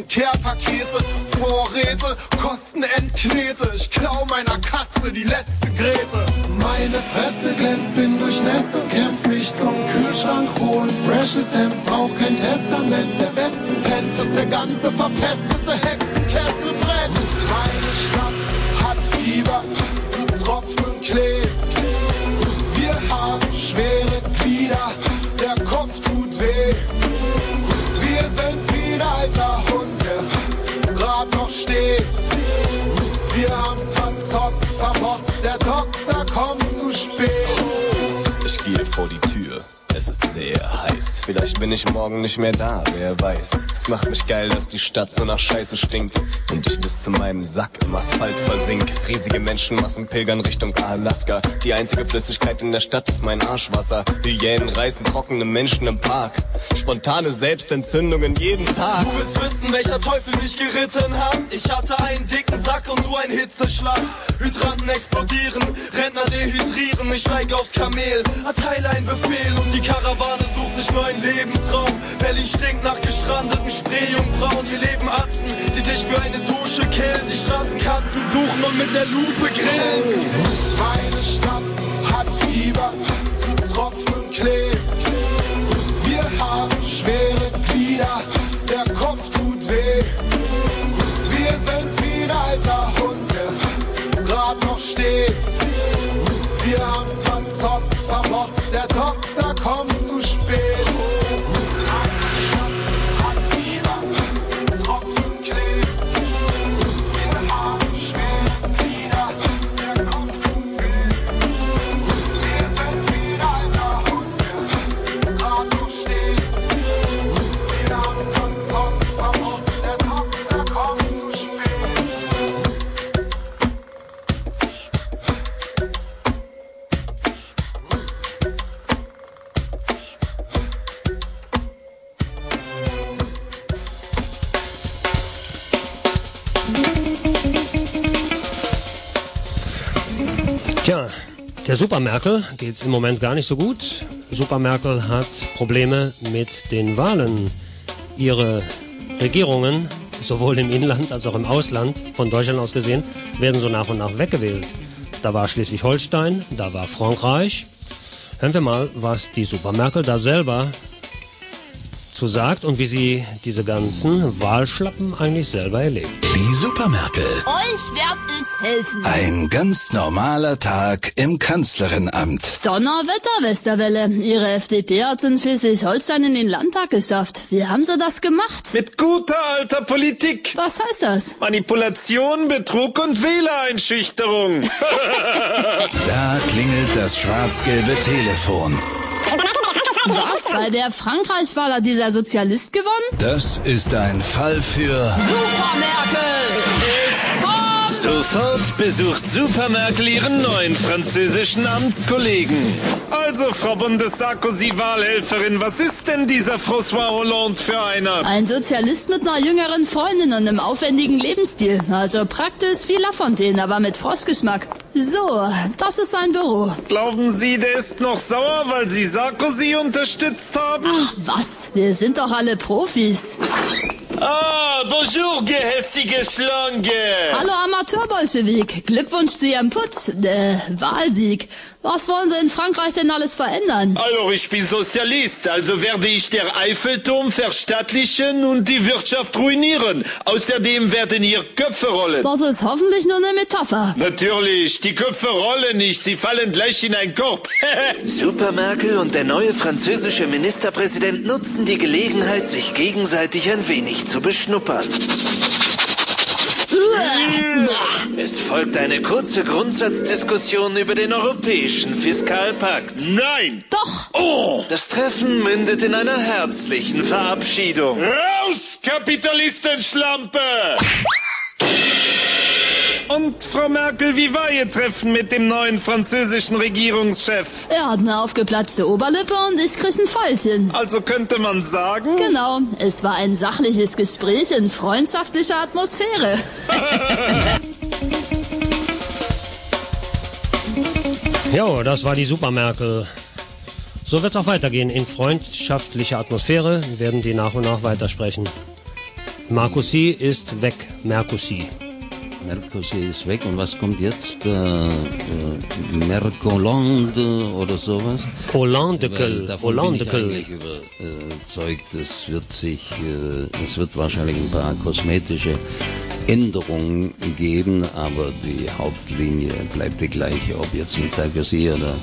Schicken Care-Pakete. Vorräte kosten Endknete. Ich klau meiner Katze die letzte Grete. Meine Fresse glänzt, bin durchnässt und kämpf mich zum Kühlschrank holen. Freshes Hemd, brauch kein Testament. Der Westen pennt, bis der ganze verpestete Hexenkessel brennt. Meine Stadt hat Fieber, zu Tropfen klebt. Es ist sehr heiß. Vielleicht bin ich morgen nicht mehr da, wer weiß. Es macht mich geil, dass die Stadt so nach Scheiße stinkt. Und ich bis zu meinem Sack im Asphalt versink. Riesige Menschenmassen pilgern Richtung Alaska. Die einzige Flüssigkeit in der Stadt ist mein Arschwasser. Hyänen reißen trockene Menschen im Park. Spontane Selbstentzündungen jeden Tag. Du willst wissen, welcher Teufel mich geritten hat? Ich hatte einen dicken Sack und du einen Hitzeschlag. Hydranten explodieren, Rentner dehydrieren. Ich steig aufs Kamel, erteile einen Befehl und die Karawane sucht sich neuen Lebensraum. Berlin stinkt nach gestrandeten Spreejungfrauen. Hier leben Atzen, die dich für eine Dusche killen. Die Straßenkatzen suchen und mit der Lupe grillen. Meine Stadt hat Fieber, zu Tropfen klebt. Wir haben schwere Glieder, der Kopf tut weh. Wir sind wie ein alter Hund, der grad noch steht. Wir haben's verzockt, verbockt, der Doktor kommt zu spät. Der Supermerkel geht's im Moment gar nicht so gut. Supermerkel hat Probleme mit den Wahlen. Ihre Regierungen, sowohl im Inland als auch im Ausland, von Deutschland aus gesehen, werden so nach und nach weggewählt. Da war Schleswig-Holstein, da war Frankreich. Hören wir mal, was die Supermerkel da selber zu sagt und wie sie diese ganzen Wahlschlappen eigentlich selber erlebt. Die Supermerkel. Euch wird es helfen. Ein ganz normaler Tag im Kanzlerinnenamt. Donnerwetter, Westerwelle. Ihre FDP hat in Schleswig-Holstein in den Landtag geschafft. Wie haben sie das gemacht? Mit guter alter Politik. Was heißt das? Manipulation, Betrug und Wählereinschüchterung. da klingelt das schwarz-gelbe Telefon. Was? Bei der Frankreich-Wahl hat dieser Sozialist gewonnen? Das ist ein Fall für Supermerkel ist tot! Sofort besucht Supermerkel ihren neuen französischen Amtskollegen. Also, Frau Bundes-Sarkozy-Wahlhelferin, was ist denn dieser François Hollande für einer? Ein Sozialist mit einer jüngeren Freundin und einem aufwendigen Lebensstil. Also praktisch wie Lafontaine, aber mit Frostgeschmack. So, das ist sein Büro. Glauben Sie, der ist noch sauer, weil Sie Sarkozy unterstützt haben? Ach, was? Wir sind doch alle Profis. Ah, bonjour, gehässige Schlange. Hallo Amateurbolschewik. Glückwunsch zu Ihrem Putz, äh, Wahlsieg. Was wollen Sie in Frankreich denn alles verändern? Also, ich bin Sozialist, also werde ich der Eiffelturm verstaatlichen und die Wirtschaft ruinieren. Außerdem werden hier Köpfe rollen. Das ist hoffentlich nur eine Metapher. Natürlich, die Köpfe rollen nicht, sie fallen gleich in einen Korb. Supermerkel und der neue französische Ministerpräsident nutzen die Gelegenheit, sich gegenseitig ein wenig zu beschnuppern. Es folgt eine kurze Grundsatzdiskussion über den europäischen Fiskalpakt. Nein! Doch! Oh! Das Treffen mündet in einer herzlichen Verabschiedung. Raus, Kapitalistenschlampe! Und Frau Merkel, wie war Ihr Treffen mit dem neuen französischen Regierungschef? Er hat eine aufgeplatzte Oberlippe und ich krieg ein Fäulchen. Also könnte man sagen? Genau, es war ein sachliches Gespräch in freundschaftlicher Atmosphäre. Jo, das war die Super Merkel. So wird's auch weitergehen. In freundschaftlicher Atmosphäre werden die nach und nach weitersprechen. Marcoussi ist weg. Mercoussi. Mercosi ist weg und was kommt jetzt? Äh, äh, Mercolande oder sowas? Hollandekel. Hollandekel. bin ich überzeugt, es wird sich, äh, es wird wahrscheinlich ein paar kosmetische Änderungen geben, aber die Hauptlinie bleibt die gleiche, ob jetzt mit Sarkozy oder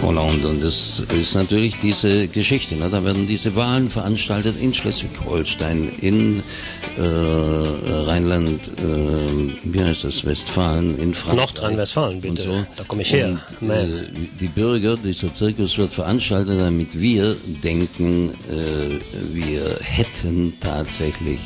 Hollande. Und das ist natürlich diese Geschichte. Ne? Da werden diese Wahlen veranstaltet in Schleswig-Holstein, in äh, Rheinland, äh, wie heißt das, Westfalen, in Frankreich. Nordrhein-Westfalen, bitte. So. Da komme ich her. Und, äh, die Bürger, dieser Zirkus wird veranstaltet, damit wir denken, äh, wir hätten tatsächlich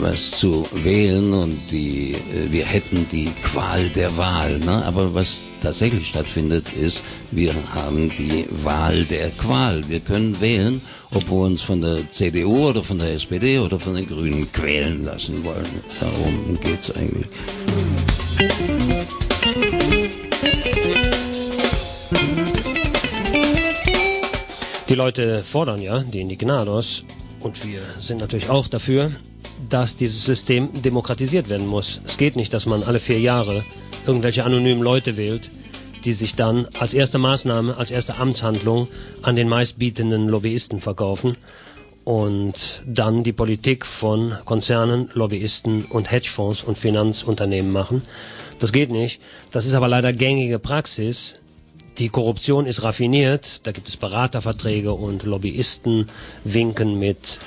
was zu wählen und die, äh, wir hätten die Qual der Wahl. Ne? Aber was tatsächlich stattfindet, ist, wir haben die Wahl der Qual. Wir können wählen, ob wir uns von der CDU oder von der SPD oder von den Grünen quälen lassen wollen. Darum geht's eigentlich. Die Leute fordern ja, die Indignados, und wir sind natürlich auch dafür, dass dieses System demokratisiert werden muss. Es geht nicht, dass man alle vier Jahre irgendwelche anonymen Leute wählt, die sich dann als erste Maßnahme, als erste Amtshandlung an den meistbietenden Lobbyisten verkaufen und dann die Politik von Konzernen, Lobbyisten und Hedgefonds und Finanzunternehmen machen. Das geht nicht. Das ist aber leider gängige Praxis. Die Korruption ist raffiniert. Da gibt es Beraterverträge und Lobbyisten winken mit,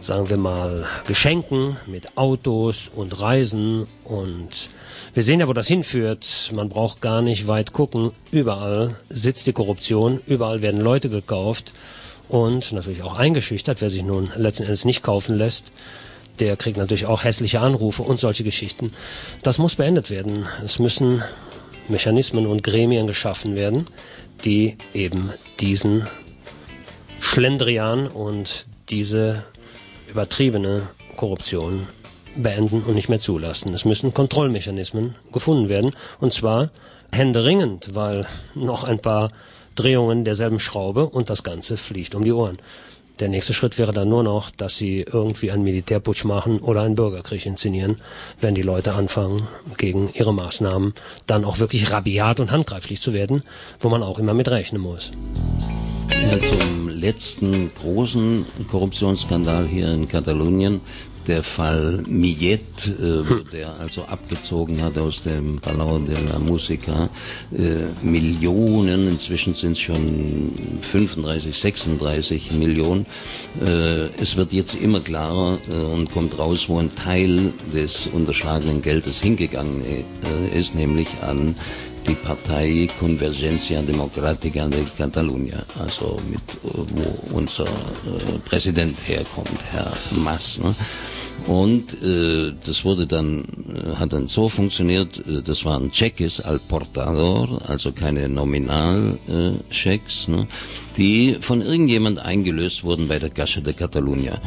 sagen wir mal, Geschenken, mit Autos und Reisen. Und wir sehen ja, wo das hinführt. Man braucht gar nicht weit gucken. Überall sitzt die Korruption. Überall werden Leute gekauft und natürlich auch eingeschüchtert. Wer sich nun letzten Endes nicht kaufen lässt, der kriegt natürlich auch hässliche Anrufe und solche Geschichten. Das muss beendet werden. Es müssen Mechanismen und Gremien geschaffen werden, die eben diesen Schlendrian und diese übertriebene Korruption beenden und nicht mehr zulassen. Es müssen Kontrollmechanismen gefunden werden und zwar händeringend, weil noch ein paar Drehungen derselben Schraube und das Ganze fliegt um die Ohren. Der nächste Schritt wäre dann nur noch, dass sie irgendwie einen Militärputsch machen oder einen Bürgerkrieg inszenieren, wenn die Leute anfangen, gegen ihre Maßnahmen dann auch wirklich rabiat und handgreiflich zu werden, wo man auch immer mit rechnen muss. Zum letzten großen Korruptionsskandal hier in Katalonien, der Fall Millet, äh, wo der also abgezogen hat aus dem Palau de la Musica äh, Millionen, inzwischen sind es schon 35, 36 Millionen. Äh, es wird jetzt immer klarer äh, und kommt raus, wo ein Teil des unterschlagenen Geldes hingegangen äh, ist, nämlich an die Partei Convergencia Democrática de Catalunya, also mit, äh, wo unser Präsident herkommt, Herr Mas. Ne? Und äh, das wurde dann, äh, hat dann so funktioniert, äh, das waren Cheques al Portador, also keine Nominalchecks, ne, die von irgendjemand eingelöst wurden bei der Caja de Catalunya.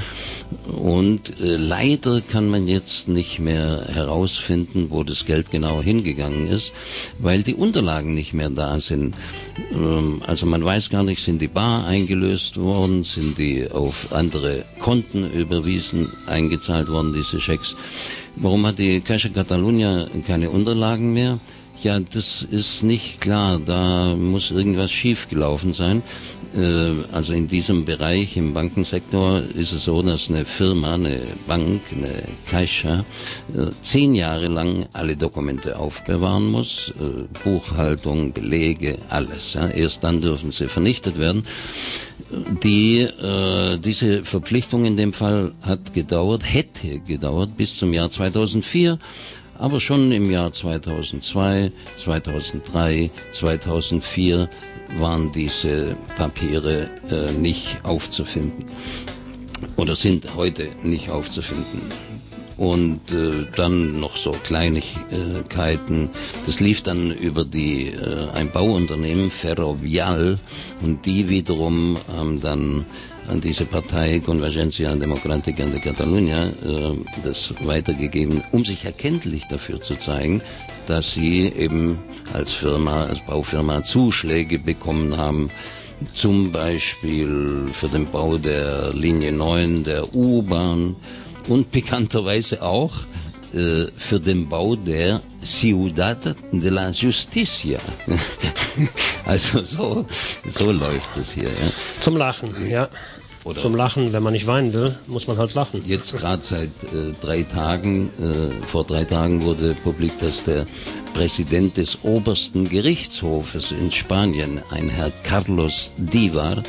Und äh, leider kann man jetzt nicht mehr herausfinden, wo das Geld genau hingegangen ist, weil die Unterlagen nicht mehr da sind. Ähm, also man weiß gar nicht, sind die bar eingelöst worden, sind die auf andere Konten überwiesen, eingezahlt worden, diese Schecks. Warum hat die Caixa Catalunya keine Unterlagen mehr? Ja, das ist nicht klar. Da muss irgendwas schiefgelaufen sein. Äh, Also in diesem Bereich, im Bankensektor, ist es so, dass eine Firma, eine Bank, eine Caixa, äh, zehn Jahre lang alle Dokumente aufbewahren muss. äh, Buchhaltung, Belege, alles. Erst dann dürfen sie vernichtet werden. Die, diese Verpflichtung in dem Fall hat gedauert, hätte gedauert bis zum Jahr 2004. Aber schon im Jahr 2002, 2003, 2004 waren diese Papiere äh, nicht aufzufinden oder sind heute nicht aufzufinden. und äh, dann noch so Kleinigkeiten. Das lief dann über die äh, ein Bauunternehmen Ferrovial und die wiederum haben dann an diese Partei Convergencia Democrática de Catalunya äh, das weitergegeben, um sich erkenntlich dafür zu zeigen, dass sie eben als Firma, als Baufirma Zuschläge bekommen haben, zum Beispiel für den Bau der Linie 9 der U-Bahn und bekannterweise auch äh, für den Bau der Ciudad de la Justicia. also so, so läuft es hier. Ja. Zum Lachen, ja. Oder Zum Lachen, wenn man nicht weinen will, muss man halt lachen. Jetzt gerade seit äh, drei Tagen, äh, vor drei Tagen wurde publik, dass der Präsident des obersten Gerichtshofes in Spanien, ein Herr Carlos Divar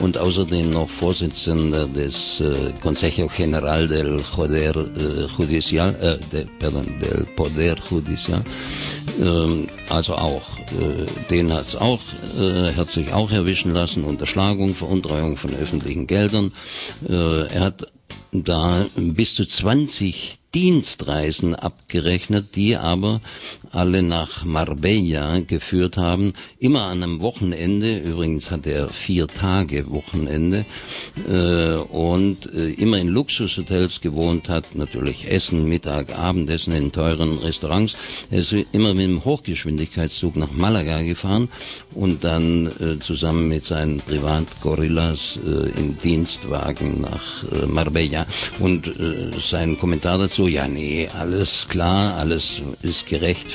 und außerdem noch Vorsitzender des äh, Consejo General del Poder äh, Judicial, äh, de, pardon, del Poder Judicial, äh, also auch, den hat's auch, äh, hat sich auch erwischen lassen, Unterschlagung, Veruntreuung von öffentlichen Geldern. Äh, er hat da bis zu 20 Dienstreisen abgerechnet, die aber alle nach Marbella geführt haben, immer an einem Wochenende, übrigens hat er vier Tage Wochenende, äh, und äh, immer in Luxushotels gewohnt hat, natürlich Essen, Mittag, Abendessen in teuren Restaurants. Er ist immer mit dem Hochgeschwindigkeitszug nach Malaga gefahren und dann äh, zusammen mit seinen Privatgorillas äh, in Dienstwagen nach äh, Marbella. Und äh, sein Kommentar dazu, ja, nee, alles klar, alles ist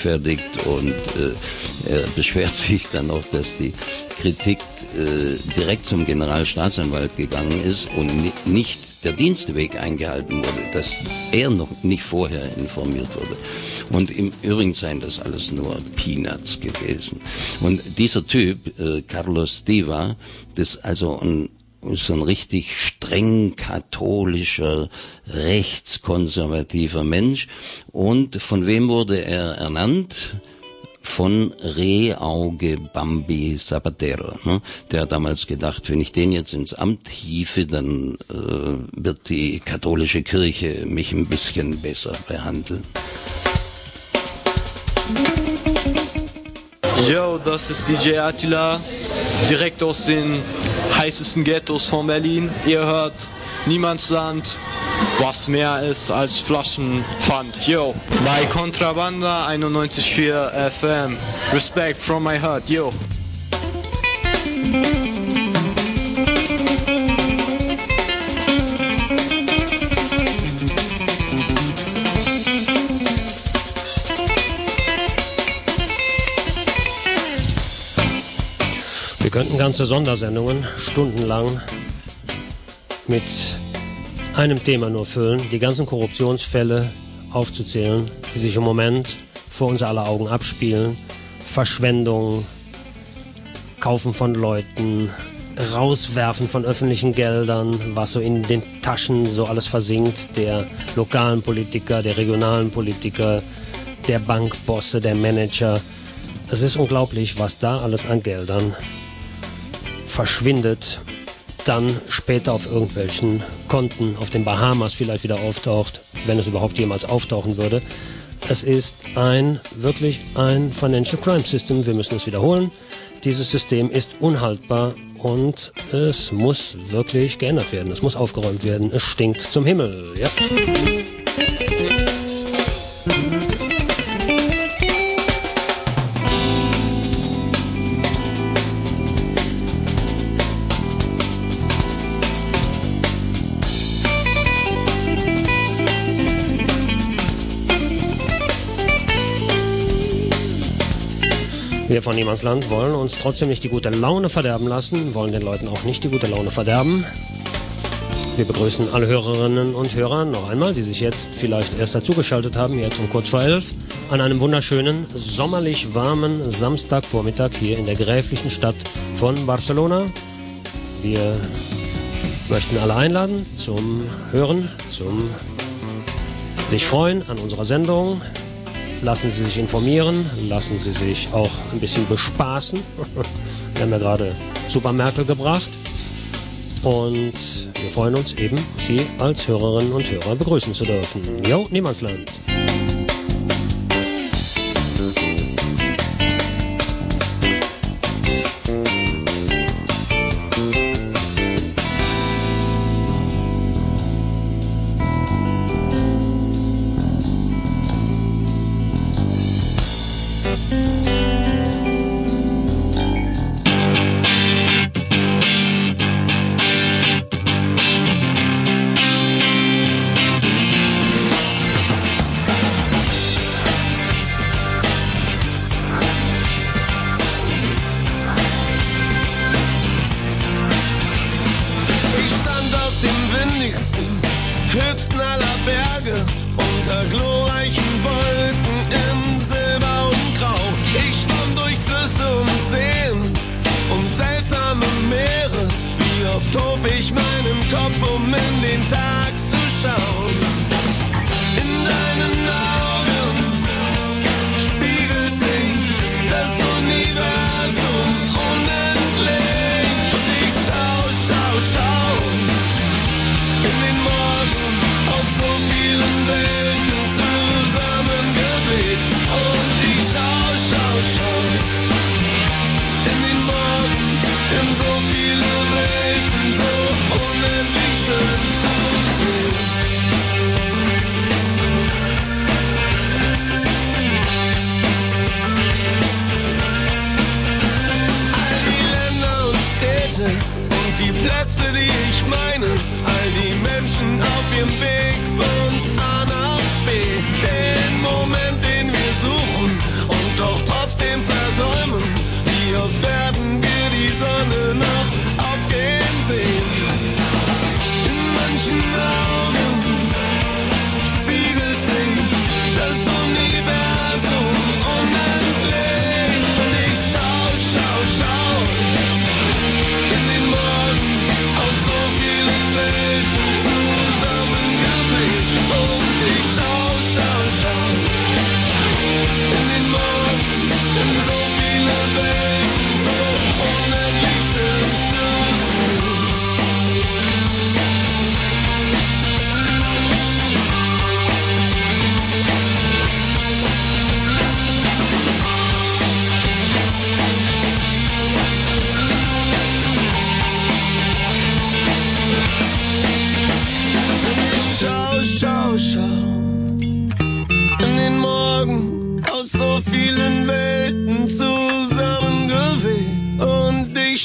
gerechtfertigt und äh, er beschwert sich dann noch, dass die Kritik äh, direkt zum Generalstaatsanwalt gegangen ist und nicht der Dienstweg eingehalten wurde, dass er noch nicht vorher informiert wurde. Und im Übrigen seien das alles nur Peanuts gewesen. Und dieser Typ, äh, Carlos Diva, das also ein ist ein richtig streng katholischer, rechtskonservativer Mensch. Und von wem wurde er ernannt? von Rehauge Bambi Zapatero. Ne? Der hat damals gedacht, wenn ich den jetzt ins Amt hiefe, dann äh, wird die katholische Kirche mich ein bisschen besser behandeln. Yo, das ist DJ Attila, direkt aus den heißesten Ghettos von Berlin. Ihr hört Niemandsland, was mehr ist als Flaschenpfand. Yo, bei Contrabanda 91.4 FM. Respect from my heart, yo. Könnten ganze Sondersendungen stundenlang mit einem Thema nur füllen, die ganzen Korruptionsfälle aufzuzählen, die sich im Moment vor unser aller Augen abspielen. Verschwendung, Kaufen von Leuten, Rauswerfen von öffentlichen Geldern, was so in den Taschen so alles versinkt, der lokalen Politiker, der regionalen Politiker, der Bankbosse, der Manager. Es ist unglaublich, was da alles an Geldern verschwindet, dann später auf irgendwelchen Konten auf den Bahamas vielleicht wieder auftaucht, wenn es überhaupt jemals auftauchen würde. Es ist ein, wirklich ein Financial Crime System. Wir müssen es wiederholen. Dieses System ist unhaltbar und es muss wirklich geändert werden. Es muss aufgeräumt werden. Es stinkt zum Himmel. Ja. Wir von Niemandsland wollen uns trotzdem nicht die gute Laune verderben lassen, wollen den Leuten auch nicht die gute Laune verderben. Wir begrüßen alle Hörerinnen und Hörer noch einmal, die sich jetzt vielleicht erst dazugeschaltet haben, jetzt um kurz vor elf, an einem wunderschönen, sommerlich warmen Samstagvormittag hier in der gräflichen Stadt von Barcelona. Wir möchten alle einladen zum Hören, zum sich freuen an unserer Sendung. Lassen Sie sich informieren, lassen Sie sich auch ein bisschen bespaßen. Wir haben ja gerade Super Merkel gebracht. Und wir freuen uns eben, Sie als Hörerinnen und Hörer begrüßen zu dürfen. Jo, Niemandsland. show.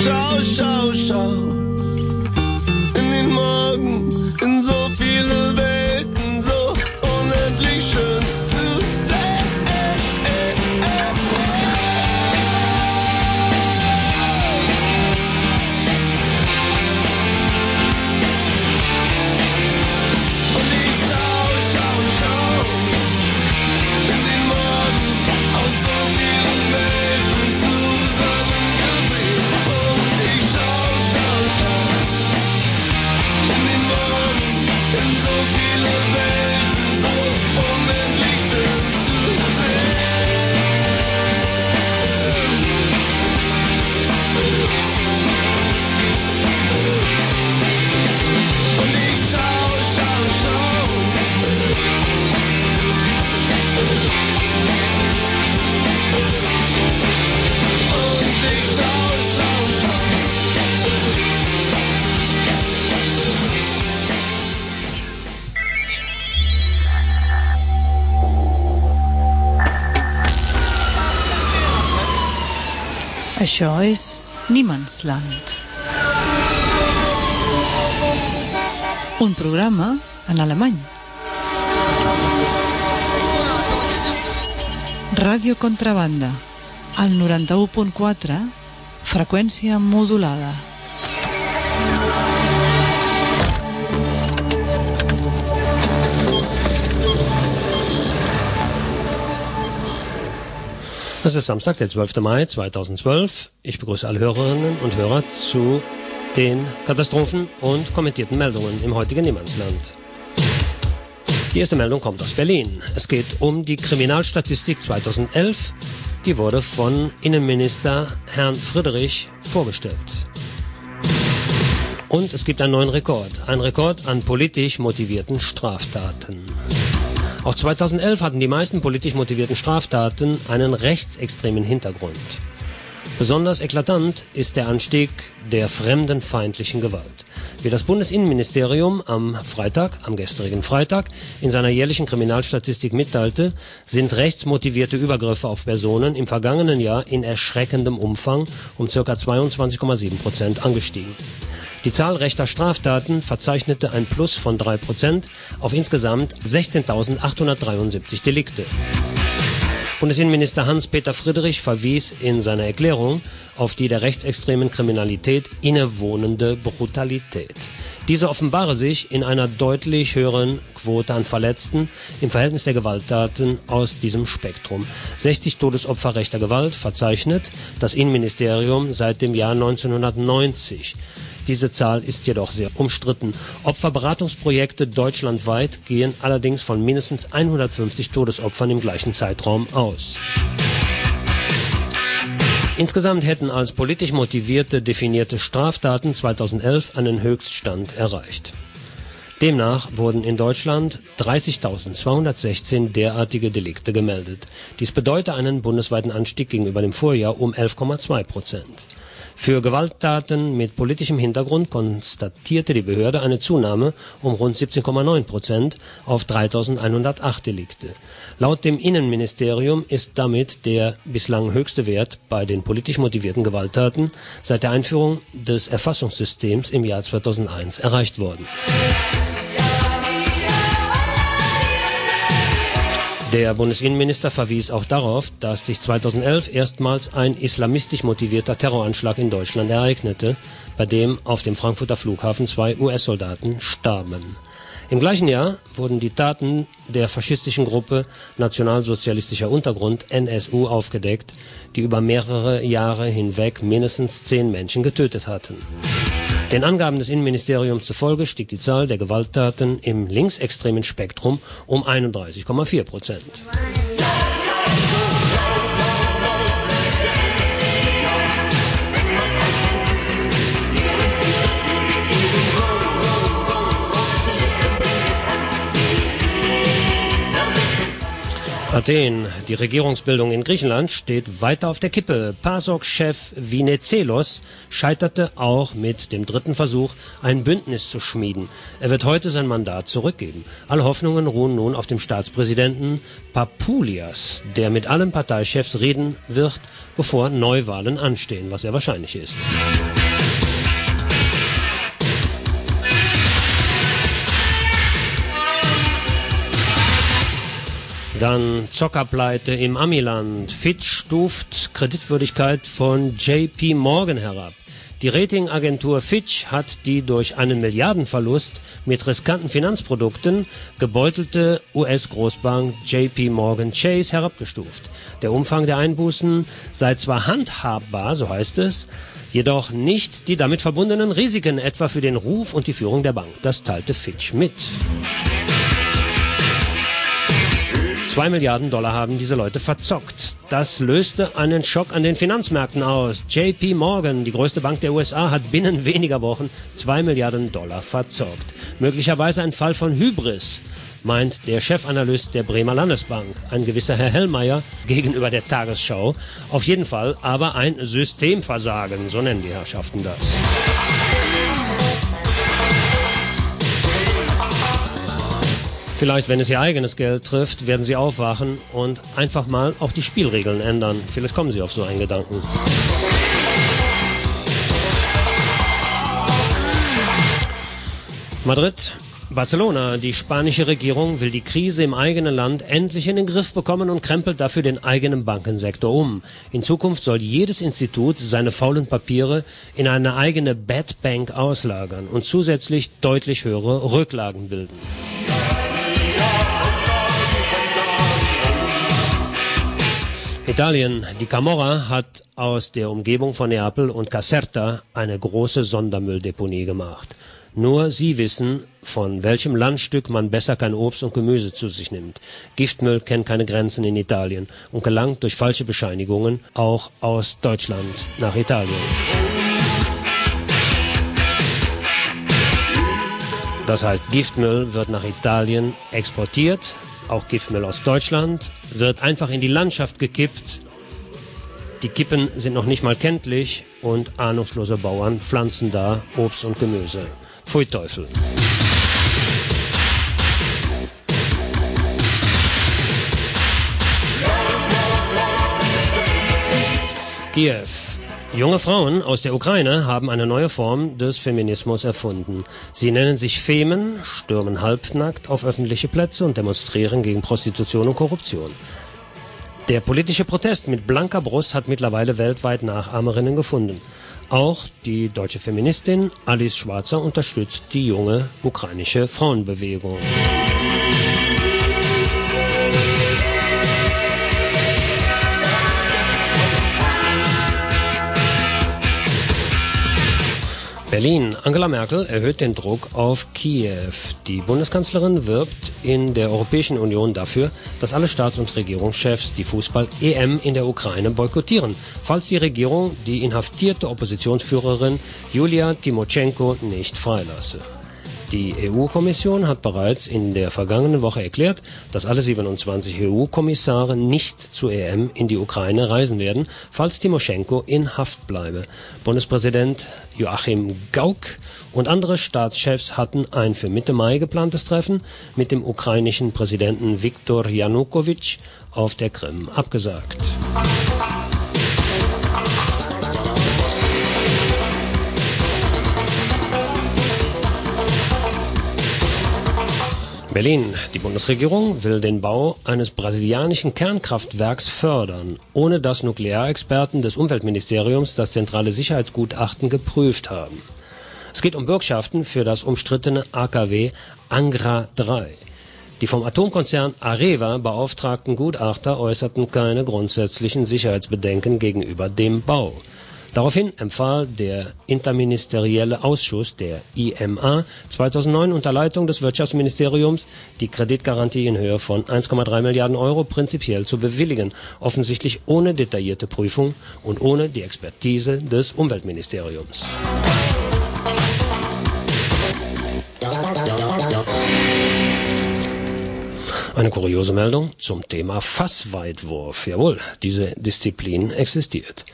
招手 Això és Niemandsland. Un programa en alemany. Ràdio Contrabanda, al 91.4, freqüència modulada. Es ist Samstag, der 12. Mai 2012. Ich begrüße alle Hörerinnen und Hörer zu den Katastrophen und kommentierten Meldungen im heutigen Niemandsland. Die erste Meldung kommt aus Berlin. Es geht um die Kriminalstatistik 2011. Die wurde von Innenminister Herrn Friedrich vorgestellt. Und es gibt einen neuen Rekord. Ein Rekord an politisch motivierten Straftaten. Auch 2011 hatten die meisten politisch motivierten Straftaten einen rechtsextremen Hintergrund. Besonders eklatant ist der Anstieg der fremdenfeindlichen Gewalt. Wie das Bundesinnenministerium am Freitag, am gestrigen Freitag, in seiner jährlichen Kriminalstatistik mitteilte, sind rechtsmotivierte Übergriffe auf Personen im vergangenen Jahr in erschreckendem Umfang um ca. 22,7 Prozent angestiegen. Die Zahl rechter Straftaten verzeichnete ein Plus von 3 Prozent auf insgesamt 16.873 Delikte. Bundesinnenminister Hans-Peter Friedrich verwies in seiner Erklärung auf die der rechtsextremen Kriminalität innewohnende Brutalität. Diese offenbare sich in einer deutlich höheren Quote an Verletzten im Verhältnis der Gewalttaten aus diesem Spektrum. 60 Todesopfer rechter Gewalt verzeichnet das Innenministerium seit dem Jahr 1990. Diese Zahl ist jedoch sehr umstritten. Opferberatungsprojekte deutschlandweit gehen allerdings von mindestens 150 Todesopfern im gleichen Zeitraum aus. Insgesamt hätten als politisch motivierte definierte Straftaten 2011 einen Höchststand erreicht. Demnach wurden in Deutschland 30.216 derartige Delikte gemeldet. Dies bedeutet einen bundesweiten Anstieg gegenüber dem Vorjahr um 11,2 Prozent. Für Gewalttaten mit politischem Hintergrund konstatierte die Behörde eine Zunahme um rund 17,9 Prozent auf 3.108 Delikte. Laut dem Innenministerium ist damit der bislang höchste Wert bei den politisch motivierten Gewalttaten seit der Einführung des Erfassungssystems im Jahr 2001 erreicht worden. Der Bundesinnenminister verwies auch darauf, dass sich 2011 erstmals ein islamistisch motivierter Terroranschlag in Deutschland ereignete, bei dem auf dem Frankfurter Flughafen zwei US-Soldaten starben. Im gleichen Jahr wurden die Taten der faschistischen Gruppe Nationalsozialistischer Untergrund NSU aufgedeckt, die über mehrere Jahre hinweg mindestens zehn Menschen getötet hatten. Den Angaben des Innenministeriums zufolge stieg die Zahl der Gewalttaten im linksextremen Spektrum um 31,4 Prozent. Athen, die Regierungsbildung in Griechenland steht weiter auf der Kippe. PASOK-Chef Venizelos scheiterte auch mit dem dritten Versuch, ein Bündnis zu schmieden. Er wird heute sein Mandat zurückgeben. Alle Hoffnungen ruhen nun auf dem Staatspräsidenten Papoulias, der mit allen Parteichefs reden wird, bevor Neuwahlen anstehen, was sehr wahrscheinlich ist. Dann Zockerpleite im Amiland. Fitch stuft Kreditwürdigkeit von JP Morgan herab. Die Ratingagentur Fitch hat die durch einen Milliardenverlust mit riskanten Finanzprodukten gebeutelte US-Großbank JP Morgan Chase herabgestuft. Der Umfang der Einbußen sei zwar handhabbar, so heißt es, jedoch nicht die damit verbundenen Risiken etwa für den Ruf und die Führung der Bank. Das teilte Fitch mit. Zwei Milliarden Dollar haben diese Leute verzockt. Das löste einen Schock an den Finanzmärkten aus. JP Morgan, die größte Bank der USA, hat binnen weniger Wochen zwei Milliarden Dollar verzockt. Möglicherweise ein Fall von Hybris, meint der Chefanalyst der Bremer Landesbank, ein gewisser Herr Hellmeier, gegenüber der Tagesschau. Auf jeden Fall aber ein Systemversagen, so nennen die Herrschaften das. Vielleicht, wenn es ihr eigenes Geld trifft, werden sie aufwachen und einfach mal auch die Spielregeln ändern. Vielleicht kommen sie auf so einen Gedanken. Madrid, Barcelona. Die spanische Regierung will die Krise im eigenen Land endlich in den Griff bekommen und krempelt dafür den eigenen Bankensektor um. In Zukunft soll jedes Institut seine faulen Papiere in eine eigene Bad Bank auslagern und zusätzlich deutlich höhere Rücklagen bilden. Italien. Die Camorra hat aus der Umgebung von Neapel und Caserta eine große Sondermülldeponie gemacht. Nur sie wissen, von welchem Landstück man besser kein Obst und Gemüse zu sich nimmt. Giftmüll kennt keine Grenzen in Italien und gelangt durch falsche Bescheinigungen auch aus Deutschland nach Italien. Das heißt, Giftmüll wird nach Italien exportiert, auch Giftmüll aus Deutschland, wird einfach in die Landschaft gekippt. Die Kippen sind noch nicht mal kenntlich und ahnungslose Bauern pflanzen da Obst und Gemüse. Pfui Teufel. Kiew. Junge Frauen aus der Ukraine haben eine neue Form des Feminismus erfunden. Sie nennen sich Femen, stürmen halbnackt auf öffentliche Plätze und demonstrieren gegen Prostitution und Korruption. Der politische Protest mit blanker Brust hat mittlerweile weltweit Nachahmerinnen gefunden. Auch die deutsche Feministin Alice Schwarzer unterstützt die junge ukrainische Frauenbewegung. Berlin. Angela Merkel erhöht den Druck auf Kiew. Die Bundeskanzlerin wirbt in der Europäischen Union dafür, dass alle Staats- und Regierungschefs die Fußball-EM in der Ukraine boykottieren, falls die Regierung die inhaftierte Oppositionsführerin Julia Timoschenko nicht freilasse. Die EU-Kommission hat bereits in der vergangenen Woche erklärt, dass alle 27 EU-Kommissare nicht zur EM in die Ukraine reisen werden, falls Timoschenko in Haft bleibe. Bundespräsident Joachim Gauck und andere Staatschefs hatten ein für Mitte Mai geplantes Treffen mit dem ukrainischen Präsidenten Viktor Janukowitsch auf der Krim abgesagt. Berlin. Die Bundesregierung will den Bau eines brasilianischen Kernkraftwerks fördern, ohne dass Nuklearexperten des Umweltministeriums das zentrale Sicherheitsgutachten geprüft haben. Es geht um Bürgschaften für das umstrittene AKW Angra 3. Die vom Atomkonzern Areva beauftragten Gutachter äußerten keine grundsätzlichen Sicherheitsbedenken gegenüber dem Bau. Daraufhin empfahl der Interministerielle Ausschuss, der IMA, 2009 unter Leitung des Wirtschaftsministeriums die Kreditgarantie in Höhe von 1,3 Milliarden Euro prinzipiell zu bewilligen, offensichtlich ohne detaillierte Prüfung und ohne die Expertise des Umweltministeriums. Eine kuriose Meldung zum Thema Fassweitwurf. Jawohl, diese Disziplin existiert.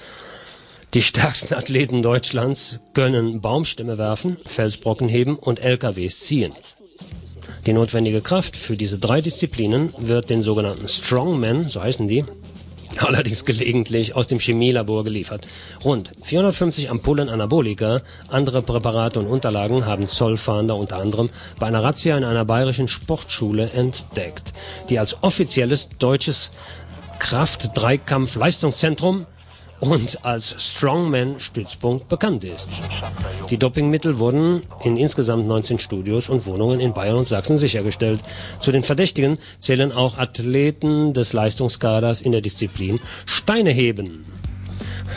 Die stärksten Athleten Deutschlands können Baumstämme werfen, Felsbrocken heben und LKWs ziehen. Die notwendige Kraft für diese drei Disziplinen wird den sogenannten Strongmen, so heißen die, allerdings gelegentlich aus dem Chemielabor geliefert. Rund 450 Ampullen Anabolika, andere Präparate und Unterlagen haben Zollfahnder unter anderem bei einer Razzia in einer bayerischen Sportschule entdeckt, die als offizielles deutsches Kraft-Dreikampf-Leistungszentrum und als Strongman-Stützpunkt bekannt ist. Die Dopingmittel wurden in insgesamt 19 Studios und Wohnungen in Bayern und Sachsen sichergestellt. Zu den Verdächtigen zählen auch Athleten des Leistungskaders in der Disziplin Steine heben.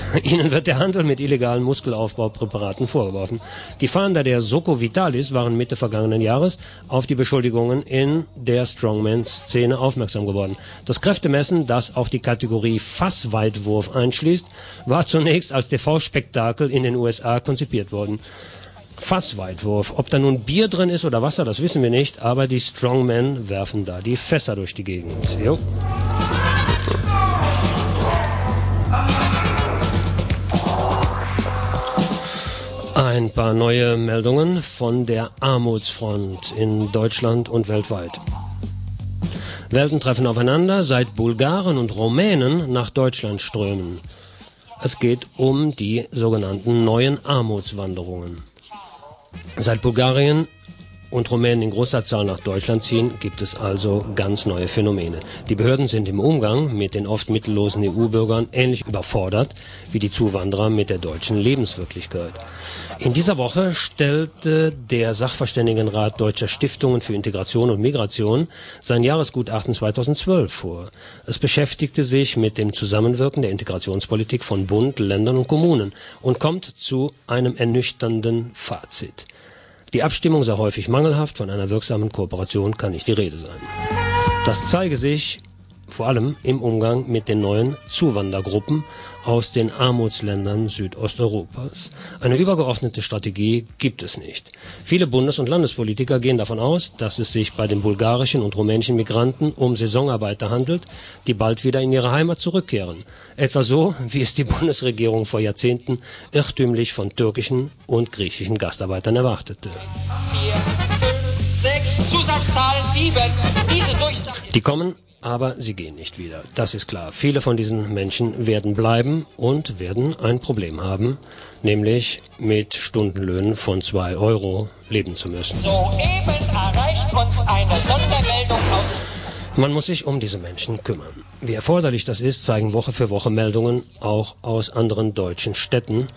Ihnen wird der Handel mit illegalen Muskelaufbaupräparaten vorgeworfen. Die Fahnder der Soko Vitalis waren Mitte vergangenen Jahres auf die Beschuldigungen in der Strongman-Szene aufmerksam geworden. Das Kräftemessen, das auch die Kategorie Fassweitwurf einschließt, war zunächst als TV-Spektakel in den USA konzipiert worden. Fassweitwurf. Ob da nun Bier drin ist oder Wasser, das wissen wir nicht, aber die Strongmen werfen da die Fässer durch die Gegend. Jo. Ein paar neue Meldungen von der Armutsfront in Deutschland und weltweit. Welten treffen aufeinander, seit Bulgaren und Rumänen nach Deutschland strömen. Es geht um die sogenannten neuen Armutswanderungen. Seit Bulgarien und Rumänen in großer Zahl nach Deutschland ziehen, gibt es also ganz neue Phänomene. Die Behörden sind im Umgang mit den oft mittellosen EU-Bürgern ähnlich überfordert wie die Zuwanderer mit der deutschen Lebenswirklichkeit. In dieser Woche stellte der Sachverständigenrat Deutscher Stiftungen für Integration und Migration sein Jahresgutachten 2012 vor. Es beschäftigte sich mit dem Zusammenwirken der Integrationspolitik von Bund, Ländern und Kommunen und kommt zu einem ernüchternden Fazit. Die Abstimmung sei häufig mangelhaft, von einer wirksamen Kooperation kann nicht die Rede sein. Das zeige sich, vor allem im Umgang mit den neuen Zuwandergruppen aus den Armutsländern Südosteuropas. Eine übergeordnete Strategie gibt es nicht. Viele Bundes- und Landespolitiker gehen davon aus, dass es sich bei den bulgarischen und rumänischen Migranten um Saisonarbeiter handelt, die bald wieder in ihre Heimat zurückkehren. Etwa so, wie es die Bundesregierung vor Jahrzehnten irrtümlich von türkischen und griechischen Gastarbeitern erwartete. Vier, fünf, sechs, Zusatzzahl sieben. Diese Durchsage die kommen aber sie gehen nicht wieder. Das ist klar. Viele von diesen Menschen werden bleiben und werden ein Problem haben, nämlich mit Stundenlöhnen von zwei Euro leben zu müssen. Soeben erreicht uns eine Sondermeldung aus. Man muss sich um diese Menschen kümmern. Wie erforderlich das ist, zeigen Woche für Woche Meldungen auch aus anderen deutschen Städten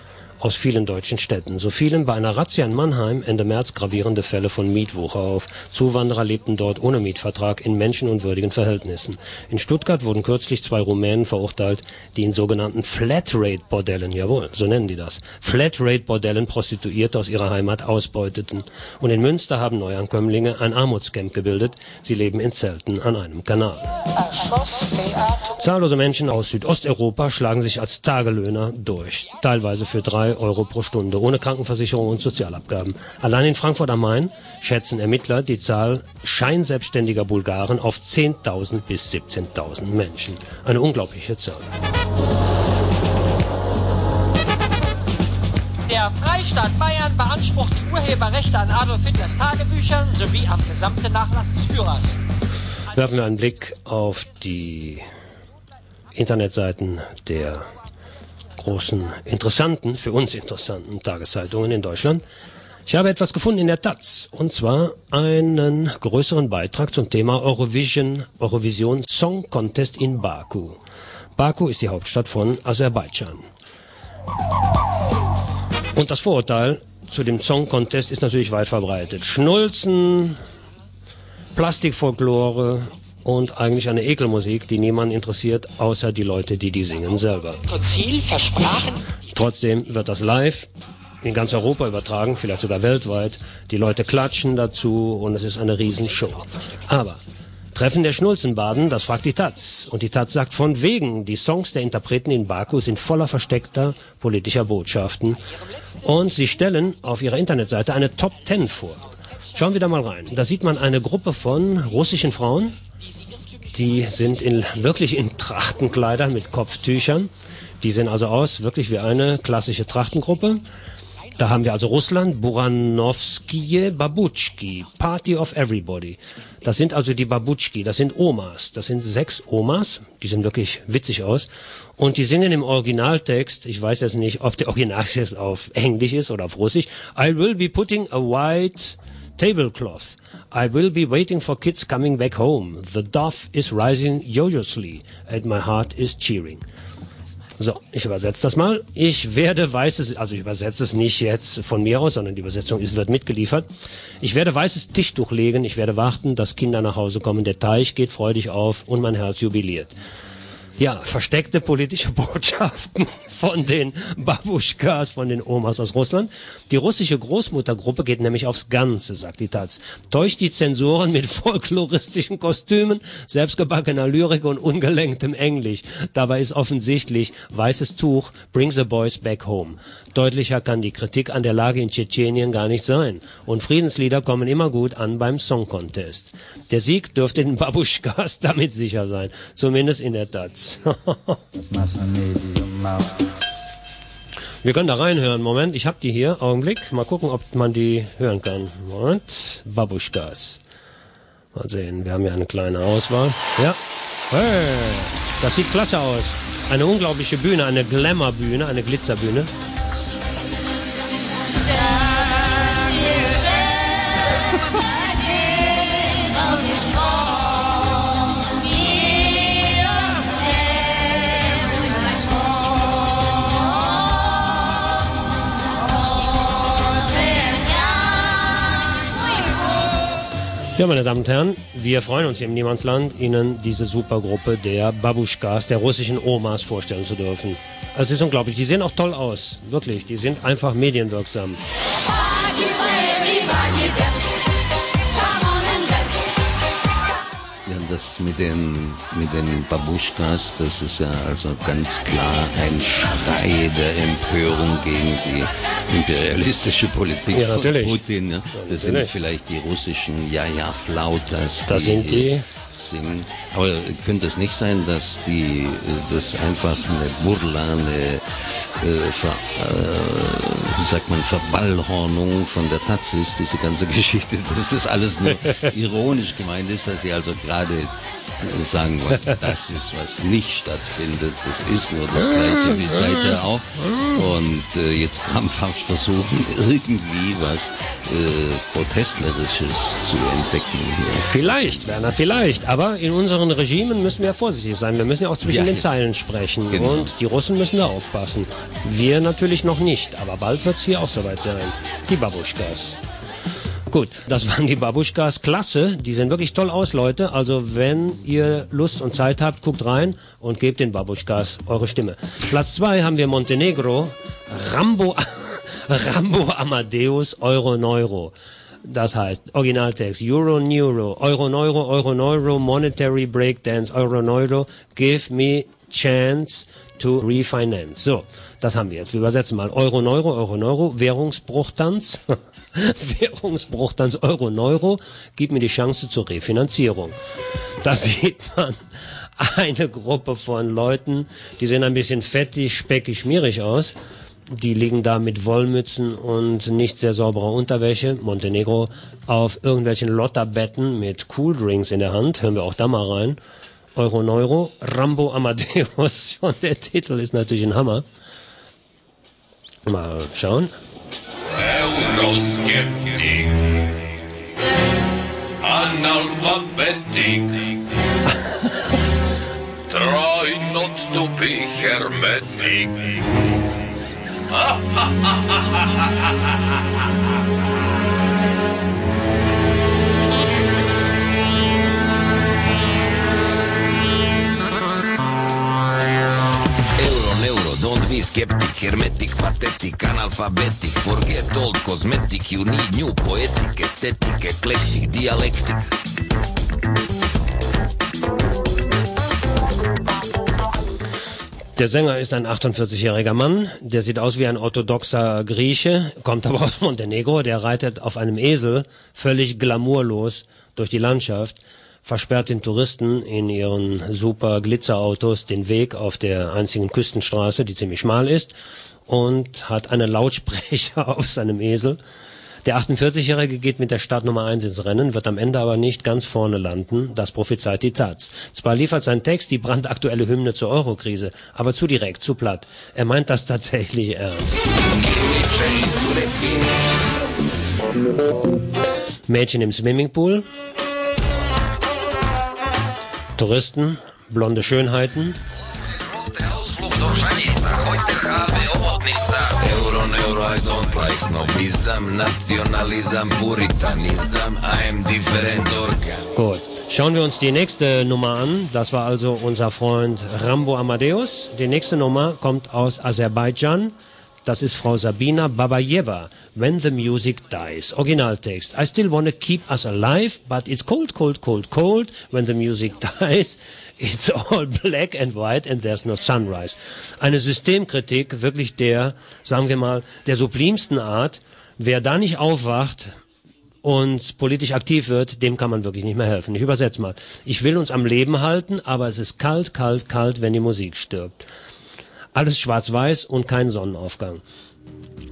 aus vielen deutschen Städten. So fielen bei einer Razzia in Mannheim Ende März gravierende Fälle von Mietwucher auf. Zuwanderer lebten dort ohne Mietvertrag in menschenunwürdigen Verhältnissen. In Stuttgart wurden kürzlich zwei Rumänen verurteilt, die in sogenannten Flatrate-Bordellen, jawohl, so nennen die das, Flatrate-Bordellen Prostituierte aus ihrer Heimat ausbeuteten. Und in Münster haben Neuankömmlinge ein Armutscamp gebildet. Sie leben in Zelten an einem Kanal. Zahllose Menschen aus Südosteuropa schlagen sich als Tagelöhner durch, teilweise für drei Euro pro Stunde, ohne Krankenversicherung und Sozialabgaben. Allein in Frankfurt am Main schätzen Ermittler die Zahl scheinselbstständiger Bulgaren auf 10.000 bis 17.000 Menschen. Eine unglaubliche Zahl. Der Freistaat Bayern beansprucht die Urheberrechte an Adolf Hitlers Tagebüchern sowie am gesamten Nachlass des Führers. Werfen wir einen Blick auf die Internetseiten der großen, interessanten, für uns interessanten Tageszeitungen in Deutschland. Ich habe etwas gefunden in der Taz, und zwar einen größeren Beitrag zum Thema Eurovision, Eurovision Song Contest in Baku. Baku ist die Hauptstadt von Aserbaidschan. Und das Vorurteil zu dem Song Contest ist natürlich weit verbreitet. Schnulzen, Plastikfolklore und eigentlich eine Ekelmusik, die niemanden interessiert, außer die Leute, die die singen selber. Trotzdem wird das live in ganz Europa übertragen, vielleicht sogar weltweit. Die Leute klatschen dazu und es ist eine Riesenshow. Aber Treffen der Schnulzenbaden, das fragt die Taz. Und die Taz sagt von wegen, die Songs der Interpreten in Baku sind voller versteckter politischer Botschaften. Und sie stellen auf ihrer Internetseite eine Top Ten vor. Schauen wir da mal rein. Da sieht man eine Gruppe von russischen Frauen, die sind in, wirklich in Trachtenkleidern mit Kopftüchern. Die sehen also aus wirklich wie eine klassische Trachtengruppe. Da haben wir also Russland, Buranovskie, Babutschki, Party of Everybody. Das sind also die Babutschki, das sind Omas. Das sind sechs Omas, die sehen wirklich witzig aus. Und die singen im Originaltext, ich weiß jetzt nicht, ob der Originaltext auf Englisch ist oder auf Russisch, I will be putting a white tablecloth. I will be waiting for kids coming back home. The dove is rising joyously and my heart is cheering. So, ich übersetze das mal. Ich werde weißes, also ich übersetze es nicht jetzt von mir aus, sondern die Übersetzung ist, wird mitgeliefert. Ich werde weißes Tischtuch legen, ich werde warten, dass Kinder nach Hause kommen, der Teich geht freudig auf und mein Herz jubiliert ja, versteckte politische Botschaften von den Babuschkas, von den Omas aus Russland. Die russische Großmuttergruppe geht nämlich aufs Ganze, sagt die Taz. Täuscht die Zensoren mit folkloristischen Kostümen, selbstgebackener Lyrik und ungelenktem Englisch. Dabei ist offensichtlich weißes Tuch, bring the boys back home. Deutlicher kann die Kritik an der Lage in Tschetschenien gar nicht sein. Und Friedenslieder kommen immer gut an beim Song Contest. Der Sieg dürfte den Babuschkas damit sicher sein. Zumindest in der Taz. Wir können da reinhören. Moment, ich habe die hier. Augenblick. Mal gucken, ob man die hören kann. Moment. Babuschkas. Mal sehen. Wir haben hier eine kleine Auswahl. Ja. Hey, das sieht klasse aus. Eine unglaubliche Bühne, eine Glamour-Bühne, eine Glitzerbühne. Ja, meine Damen und Herren, wir freuen uns hier im Niemandsland, Ihnen diese Supergruppe der Babuschkas, der russischen Omas vorstellen zu dürfen. Es ist unglaublich, die sehen auch toll aus, wirklich, die sind einfach medienwirksam. Wir das mit den, mit den Babuschkas, das ist ja also ganz klar ein Schrei der Empörung gegen die imperialistische Politik Ja, von. Putin. Ja. Das sind vielleicht die russischen Ja-Ja-Flautas. Das sind die. Singen. Aber könnte es nicht sein, dass die, das einfach eine Burla, eine, äh, Ver, äh, wie sagt man, Verballhornung von der Taz ist, diese ganze Geschichte, dass das alles nur ironisch gemeint ist, dass sie also gerade sagen wollen, das ist, was nicht stattfindet, das ist nur das Gleiche wie seither auch. Und äh, jetzt krampfhaft versuchen, irgendwie was äh, Protestlerisches zu entdecken. Vielleicht, Werner, vielleicht. Aber in unseren Regimen müssen wir vorsichtig sein. Wir müssen ja auch zwischen Ja, den. Zeilen sprechen. Genau. Und die Russen müssen da aufpassen. Wir natürlich noch nicht. Aber bald wird es hier auch soweit sein. Die Babuschkas. Gut, das waren die Babuschkas. Klasse. Die sehen wirklich toll aus, Leute. Also wenn ihr Lust und Zeit habt, guckt rein und gebt den Babuschkas eure Stimme. Platz zwei haben wir Montenegro. Rambo, Rambo Amadeus Euro Neuro. Das heißt, Originaltext, Euro Neuro, Euro Neuro, Euro Neuro, Monetary Breakdance, Euro Neuro, give me chance to refinance. So, das haben wir jetzt. Wir übersetzen mal Euro Neuro, Euro Neuro, Währungsbruchtanz, Währungsbruchtanz, Euro Neuro, gib mir die Chance zur Refinanzierung. Da sieht man eine Gruppe von Leuten, die sehen ein bisschen fettig, speckig, schmierig aus. Die liegen da mit Wollmützen und nicht sehr sauberer Unterwäsche, Montenegro, auf irgendwelchen Lotterbetten mit Cooldrinks in der Hand. Hören wir auch da mal rein. Euro Neuro, Rambo Amadeus. Und der Titel ist natürlich ein Hammer. Mal schauen. Euroskeptik. Analphabetic. Try not to be hermetic. be skeptic, hermetic, pathetic, analphabetic, forget old cosmetic, you need new poetic, aesthetic, eclectic, dialectic. Der Sänger ist ein 48-jähriger Mann, der sieht aus wie ein orthodoxer Grieche, kommt aber aus Montenegro, der reitet auf einem Esel völlig glamourlos durch die Landschaft, versperrt den Touristen in ihren super Glitzerautos den Weg auf der einzigen Küstenstraße, die ziemlich schmal ist, und hat einen Lautsprecher auf seinem Esel. Der 48-Jährige geht mit der Startnummer 1 ins Rennen, wird am Ende aber nicht ganz vorne landen. Das prophezeit die Taz. Zwar liefert sein Text die brandaktuelle Hymne zur Eurokrise, aber zu direkt, zu platt. Er meint das tatsächlich ernst. Mädchen im Swimmingpool. Touristen, blonde Schönheiten. Gut. Schauen wir uns die nächste Nummer an. Das war also unser Freund Rambo Amadeus. Die nächste Nummer kommt aus Aserbaidschan. Das ist Frau Sabina Babayeva. When the music dies. Originaltext. I still want to keep us alive, but it's cold, cold, cold, cold. When the music dies, it's all black and white and there's no sunrise. Eine Systemkritik wirklich der, sagen wir mal, der sublimsten Art. Wer da nicht aufwacht, und politisch aktiv wird, dem kann man wirklich nicht mehr helfen. Ich übersetze mal. Ich will uns am Leben halten, aber es ist kalt, kalt, kalt, wenn die Musik stirbt. Alles schwarz-weiß und kein Sonnenaufgang.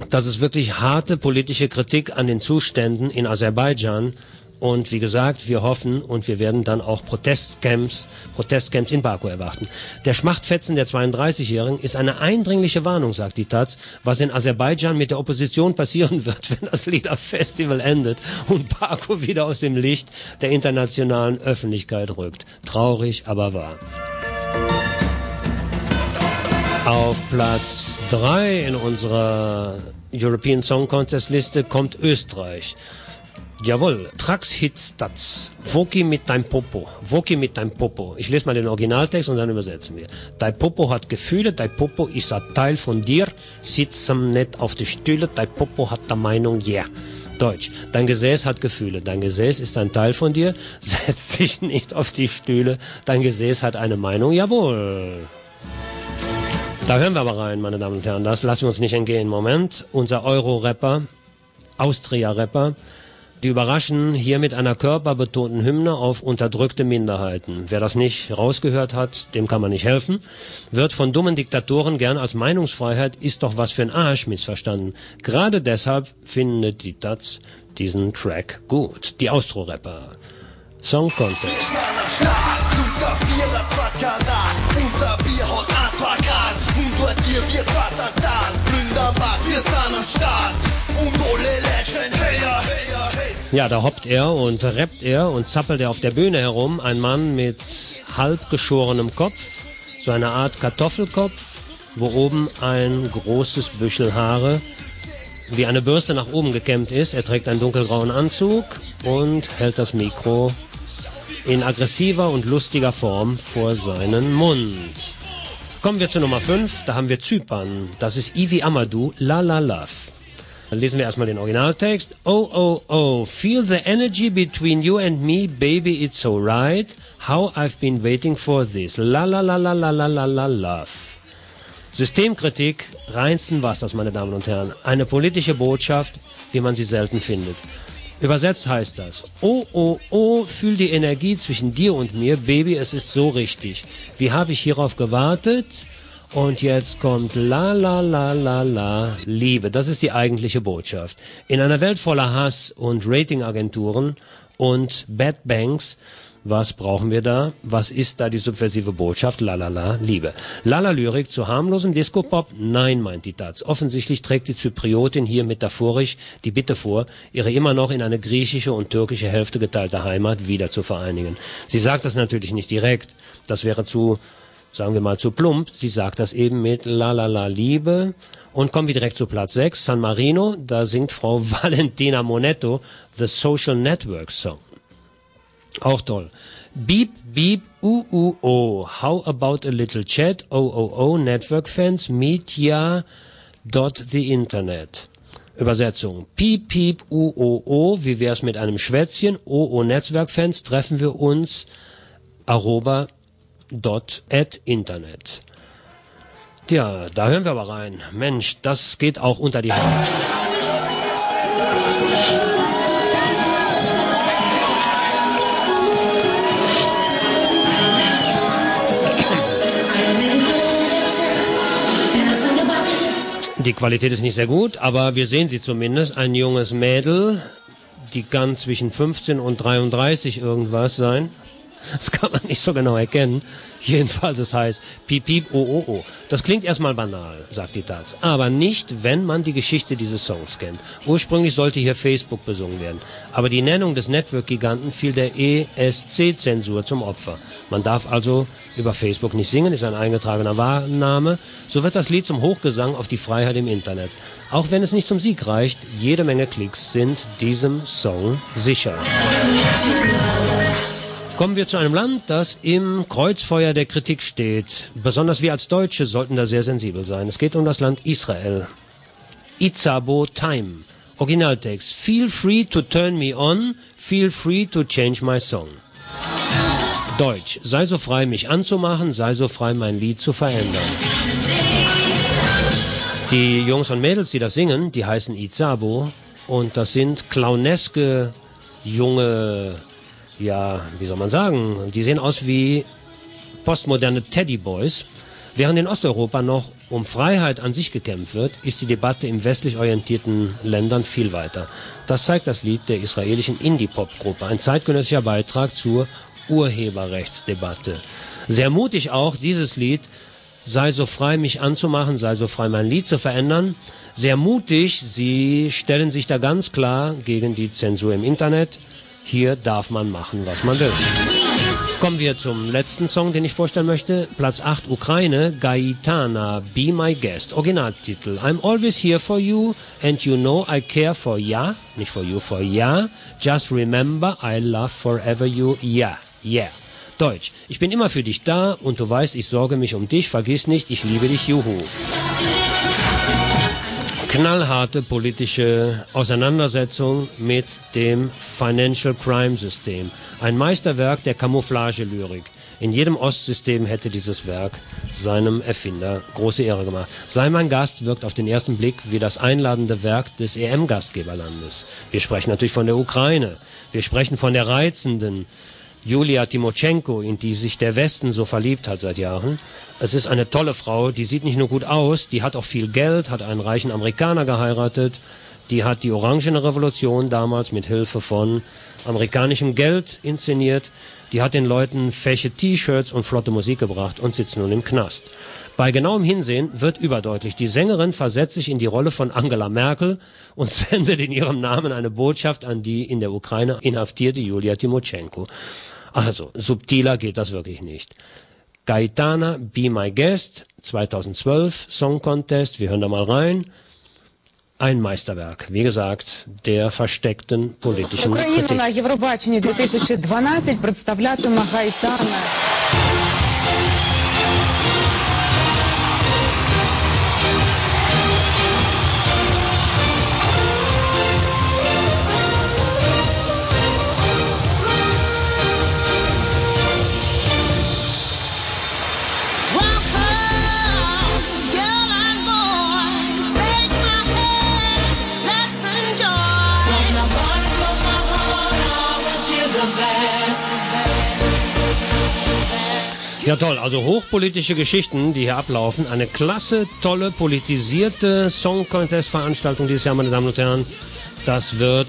Das ist wirklich harte politische Kritik an den Zuständen in Aserbaidschan. Und wie gesagt, wir hoffen und wir werden dann auch Protestcamps, Protestcamps in Baku erwarten. Der Schmachtfetzen der 32-Jährigen ist eine eindringliche Warnung, sagt die Taz, was in Aserbaidschan mit der Opposition passieren wird, wenn das Liederfestival endet und Baku wieder aus dem Licht der internationalen Öffentlichkeit rückt. Traurig, aber wahr. Auf Platz 3 in unserer European Song Contest Liste kommt Österreich. Jawohl, Trax Hit Stats. Woki mit deinem Popo. Woki mit deinem Popo. Ich lese mal den Originaltext und dann übersetzen wir. Dein Popo hat Gefühle, dein Popo ist ein Teil von dir, sitzt am nicht auf der Stühle, dein Popo hat der Meinung. Yeah. Deutsch. Dein Gesäß hat Gefühle. Dein Gesäß ist ein Teil von dir. Setz dich nicht auf die Stühle. Dein Gesäß hat eine Meinung. Jawohl. Da hören wir aber rein, meine Damen und Herren. Das lassen wir uns nicht entgehen. Moment. Unser Euro-Rapper, Austria-Rapper, die überraschen hier mit einer körperbetonten Hymne auf unterdrückte Minderheiten. Wer das nicht rausgehört hat, dem kann man nicht helfen. Wird von dummen Diktatoren gern als Meinungsfreiheit, ist doch was für ein Arsch missverstanden. Gerade deshalb findet die Taz diesen Track gut. Die Austro-Rapper. Song Contest. Ihr wird was als Stars Plündern was, wir sind am Start Und alle Legend, hey, hey, hey Ja, da hoppt er und rappt er und zappelt er auf der Bühne herum. Ein Mann mit halb geschorenem Kopf, so eine Art Kartoffelkopf, wo oben ein großes Büschel Haare wie eine Bürste nach oben gekämmt ist. Er trägt einen dunkelgrauen Anzug und hält das Mikro in aggressiver und lustiger Form vor seinen Mund. Kommen wir zu Nummer 5, da haben wir Zypern. Das ist Ivi Amadou, La La Love. Dann lesen wir erstmal den Originaltext. Oh, oh, oh, feel the energy between you and me, baby, it's so right. How I've been waiting for this. La la la la la la la la love. Systemkritik reinsten Wassers, meine Damen und Herren. Eine politische Botschaft, wie man sie selten findet. Übersetzt heißt das, oh, oh, oh, fühl die Energie zwischen dir und mir, Baby, es ist so richtig. Wie habe ich hierauf gewartet? Und jetzt kommt la la la la la Liebe. Das ist die eigentliche Botschaft. In einer Welt voller Hass und Ratingagenturen und Bad Banks was brauchen wir da? Was ist da die subversive Botschaft? Lalala, Liebe. Lala-Lyrik zu harmlosem Disco-Pop? Nein, meint die Taz. Offensichtlich trägt die Zypriotin hier metaphorisch die Bitte vor, ihre immer noch in eine griechische und türkische Hälfte geteilte Heimat wieder zu vereinigen. Sie sagt das natürlich nicht direkt. Das wäre zu sagen wir mal zu plump. Sie sagt das eben mit La La La Liebe. Und kommen wir direkt zu Platz 6, San Marino. Da singt Frau Valentina Monetto The Social Network Song. Auch toll. Beep, beep, uh, uh, oh. How about a little chat? Oh, oh, oh. Network fans, media dot the internet. Übersetzung. Piep, piep, uh, oh, oh. Wie wär's mit einem Schwätzchen? Oh, oh, Netzwerkfans, treffen wir uns. Aroba dot at internet. Tja, da hören wir aber rein. Mensch, das geht auch unter die Haut. Die Qualität ist nicht sehr gut, aber wir sehen sie zumindest. Ein junges Mädel, die kann zwischen 15 und 33 irgendwas sein. Das kann man nicht so genau erkennen. Jedenfalls, es heißt piep, piep, oh, oh, oh. Das klingt erstmal banal, sagt die Taz. Aber nicht, wenn man die Geschichte dieses Songs kennt. Ursprünglich sollte hier Facebook besungen werden. Aber die Nennung des Network-Giganten fiel der ESC-Zensur zum Opfer. Man darf also über Facebook nicht singen, ist ein eingetragener Wahrname. So wird das Lied zum Hochgesang auf die Freiheit im Internet. Auch wenn es nicht zum Sieg reicht, jede Menge Klicks sind diesem Song sicher. Kommen wir zu einem Land, das im Kreuzfeuer der Kritik steht. Besonders wir als Deutsche sollten da sehr sensibel sein. Es geht um das Land Israel. Itzabo Time. Originaltext. Feel free to turn me on. Feel free to change my song. Deutsch. Sei so frei, mich anzumachen. Sei so frei, mein Lied zu verändern. Die Jungs und Mädels, die das singen, die heißen Itzabo. Und das sind clowneske junge ja, wie soll man sagen, die sehen aus wie postmoderne Teddyboys. Während in Osteuropa noch um Freiheit an sich gekämpft wird, ist die Debatte im westlich orientierten Ländern viel weiter. Das zeigt das Lied der israelischen Indie-Pop-Gruppe, ein zeitgenössischer Beitrag zur Urheberrechtsdebatte. Sehr mutig auch dieses Lied, sei so frei mich anzumachen, sei so frei mein Lied zu verändern. Sehr mutig, sie stellen sich da ganz klar gegen die Zensur im Internet, hier darf man machen, was man will. Kommen wir zum letzten Song, den ich vorstellen möchte. Platz 8 Ukraine, Gaitana, Be My Guest. Originaltitel. I'm always here for you and you know I care for ya. Nicht for you, for ya. Just remember I love forever you. Yeah, yeah. Deutsch. Ich bin immer für dich da und du weißt, ich sorge mich um dich. Vergiss nicht, ich liebe dich. Juhu. Knallharte politische Auseinandersetzung mit dem Financial Crime System. Ein Meisterwerk der Camouflage-Lyrik. In jedem Ostsystem hätte dieses Werk seinem Erfinder große Ehre gemacht. Sei mein Gast wirkt auf den ersten Blick wie das einladende Werk des EM-Gastgeberlandes. Wir sprechen natürlich von der Ukraine. Wir sprechen von der reizenden Julia Timoschenko, in die sich der Westen so verliebt hat seit Jahren. Es ist eine tolle Frau, die sieht nicht nur gut aus, die hat auch viel Geld, hat einen reichen Amerikaner geheiratet, die hat die Orangene Revolution damals mit Hilfe von amerikanischem Geld inszeniert, die hat den Leuten fesche T-Shirts und flotte Musik gebracht und sitzt nun im Knast. Bei genauem Hinsehen wird überdeutlich, die Sängerin versetzt sich in die Rolle von Angela Merkel und sendet in ihrem Namen eine Botschaft an die in der Ukraine inhaftierte Julia Timoschenko. Also, subtiler geht das wirklich nicht. Gaetana, Be My Guest, 2012, Song Contest, wir hören da mal rein. Ein Meisterwerk, wie gesagt, der versteckten politischen Україну Kritik. на Євробаченні 2012 представлятиме Гайтана. Ja toll, also hochpolitische Geschichten, die hier ablaufen. Eine klasse, tolle, politisierte Song Contest Veranstaltung dieses Jahr, meine Damen und Herren. Das wird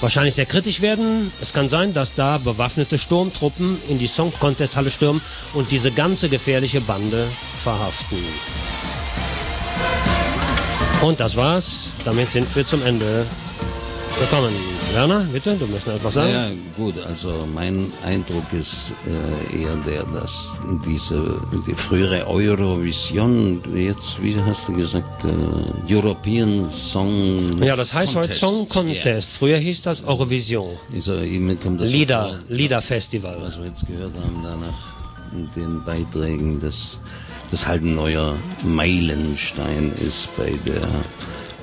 wahrscheinlich sehr kritisch werden. Es kann sein, dass da bewaffnete Sturmtruppen in die Song Contest Halle stürmen und diese ganze gefährliche Bande verhaften. Und das war's. Damit sind wir zum Ende gekommen. Werner, bitte, du möchtest etwas sagen? Ja, gut, also mein Eindruck ist äh, eher der, dass diese die frühere Eurovision, jetzt, wie hast du gesagt, äh, European Song Ja, das heißt heute Contest, Song Contest. Früher hieß das Eurovision. Ja. Also, das Lieder, Liederfestival. was wir jetzt gehört haben danach den Beiträgen, dass das halt ein neuer Meilenstein ist bei der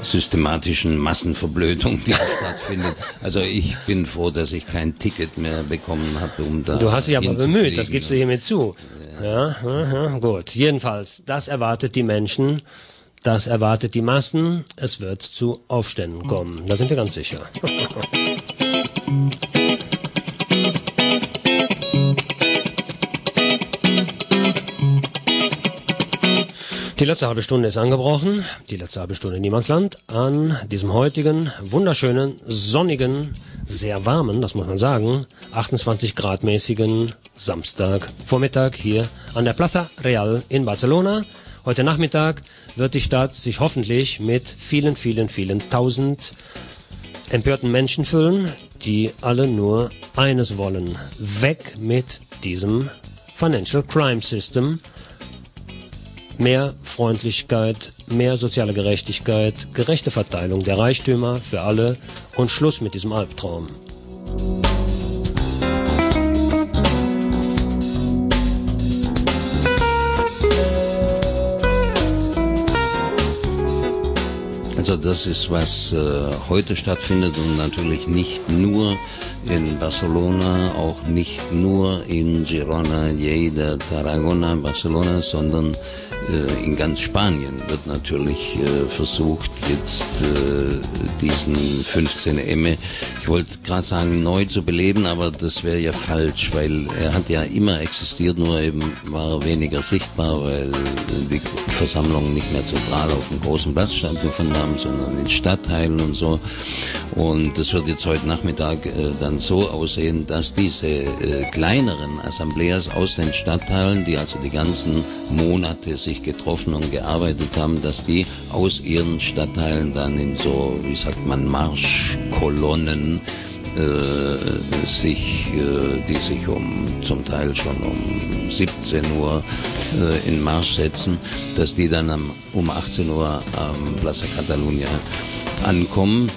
systematischen Massenverblödung, die stattfindet. Also ich bin froh, dass ich kein Ticket mehr bekommen habe, um da Du hast dich aber bemüht, das gibst du hiermit zu. Ja, ja, ja, gut. Jedenfalls, das erwartet die Menschen, das erwartet die Massen. Es wird zu Aufständen kommen. Da sind wir ganz sicher. Die letzte halbe Stunde ist angebrochen. Die letzte halbe Stunde Niemandsland an diesem heutigen, wunderschönen, sonnigen, sehr warmen, das muss man sagen, 28 Grad mäßigen Samstag Vormittag hier an der Plaza Real in Barcelona. Heute Nachmittag wird die Stadt sich hoffentlich mit vielen, vielen, vielen tausend empörten Menschen füllen, die alle nur eines wollen. Weg mit diesem Financial Crime System mehr Freundlichkeit, mehr soziale Gerechtigkeit, gerechte Verteilung der Reichtümer für alle und Schluss mit diesem Albtraum. Also das ist, was äh, heute stattfindet und natürlich nicht nur in Barcelona, auch nicht nur in Girona, Lleida, Tarragona, Barcelona, sondern in ganz Spanien wird natürlich äh, versucht, jetzt äh, diesen 15 Emme, ich wollte gerade sagen, neu zu beleben, aber das wäre ja falsch, weil er hat ja immer existiert, nur eben war er weniger sichtbar, weil die Versammlungen nicht mehr zentral auf dem großen Platz stattgefunden haben, sondern in Stadtteilen und so. Und das wird jetzt heute Nachmittag äh, dann so aussehen, dass diese äh, kleineren Assembleas aus den Stadtteilen, die also die ganzen Monate sich getroffen und gearbeitet haben, dass die aus ihren Stadtteilen dann in so, wie sagt man, Marschkolonnen äh, sich, äh, die sich um zum Teil schon um 17 Uhr äh, in Marsch setzen, dass die dann um 18 Uhr am Plaza Catalunya ankommen.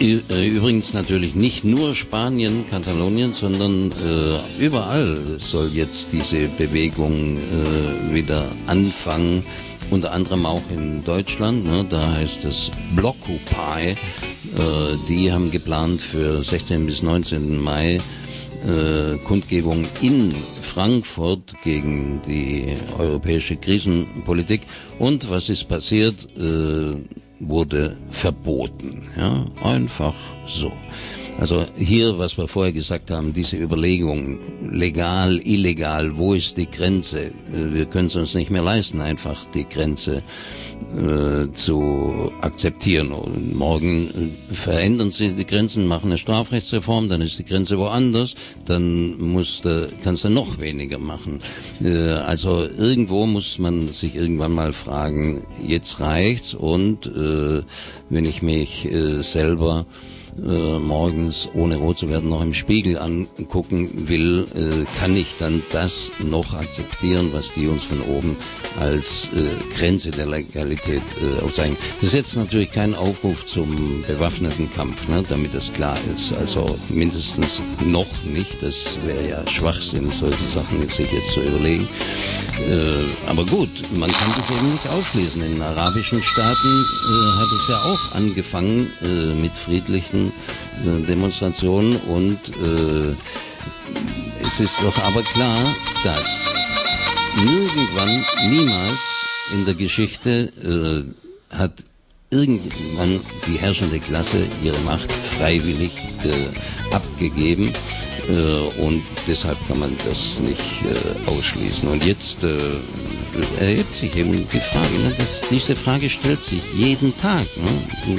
Äh, Übrigens natürlich nicht nur Spanien, Katalonien, sondern äh, überall soll jetzt diese Bewegung äh, wieder anfangen unter anderem auch in Deutschland. Ne, da heißt es Blockupy. Äh, die haben geplant für 16 bis 19. Mai äh, Kundgebung in Frankfurt gegen die europäische Krisenpolitik. Und was ist passiert? Wurde verboten. Ja, einfach so. Also hier, was wir vorher gesagt haben, diese Überlegung, legal, illegal, wo ist die Grenze? Wir können es uns nicht mehr leisten, einfach die Grenze äh, zu akzeptieren. Und morgen äh, verändern sie die Grenzen, machen eine Strafrechtsreform, dann ist die Grenze woanders, dann muss da, kannst du noch weniger machen. Äh, also irgendwo muss man sich irgendwann mal fragen, jetzt reicht's und äh, wenn ich mich äh, selber äh, morgens, ohne rot zu werden, noch im Spiegel angucken will, äh, kann ich dann das noch akzeptieren, was die uns von oben als äh, Grenze der Legalität äh, aufzeigen. Das ist jetzt natürlich kein Aufruf zum bewaffneten Kampf, ne, damit das klar ist. Also mindestens noch nicht. Das wäre ja Schwachsinn, solche Sachen sich jetzt zu überlegen. Äh, aber gut, man kann das eben nicht ausschließen. In arabischen Staaten äh, hat es ja auch angefangen äh, mit friedlichen äh, Demonstrationen und äh, es ist doch aber klar, dass irgendwann, niemals in der Geschichte äh, hat irgendwann die herrschende Klasse ihre Macht freiwillig äh, abgegeben äh, und deshalb kann man das nicht äh, ausschließen. Und jetzt erhebt sich eben die Frage, ne, dass diese Frage stellt sich jeden Tag. Ne?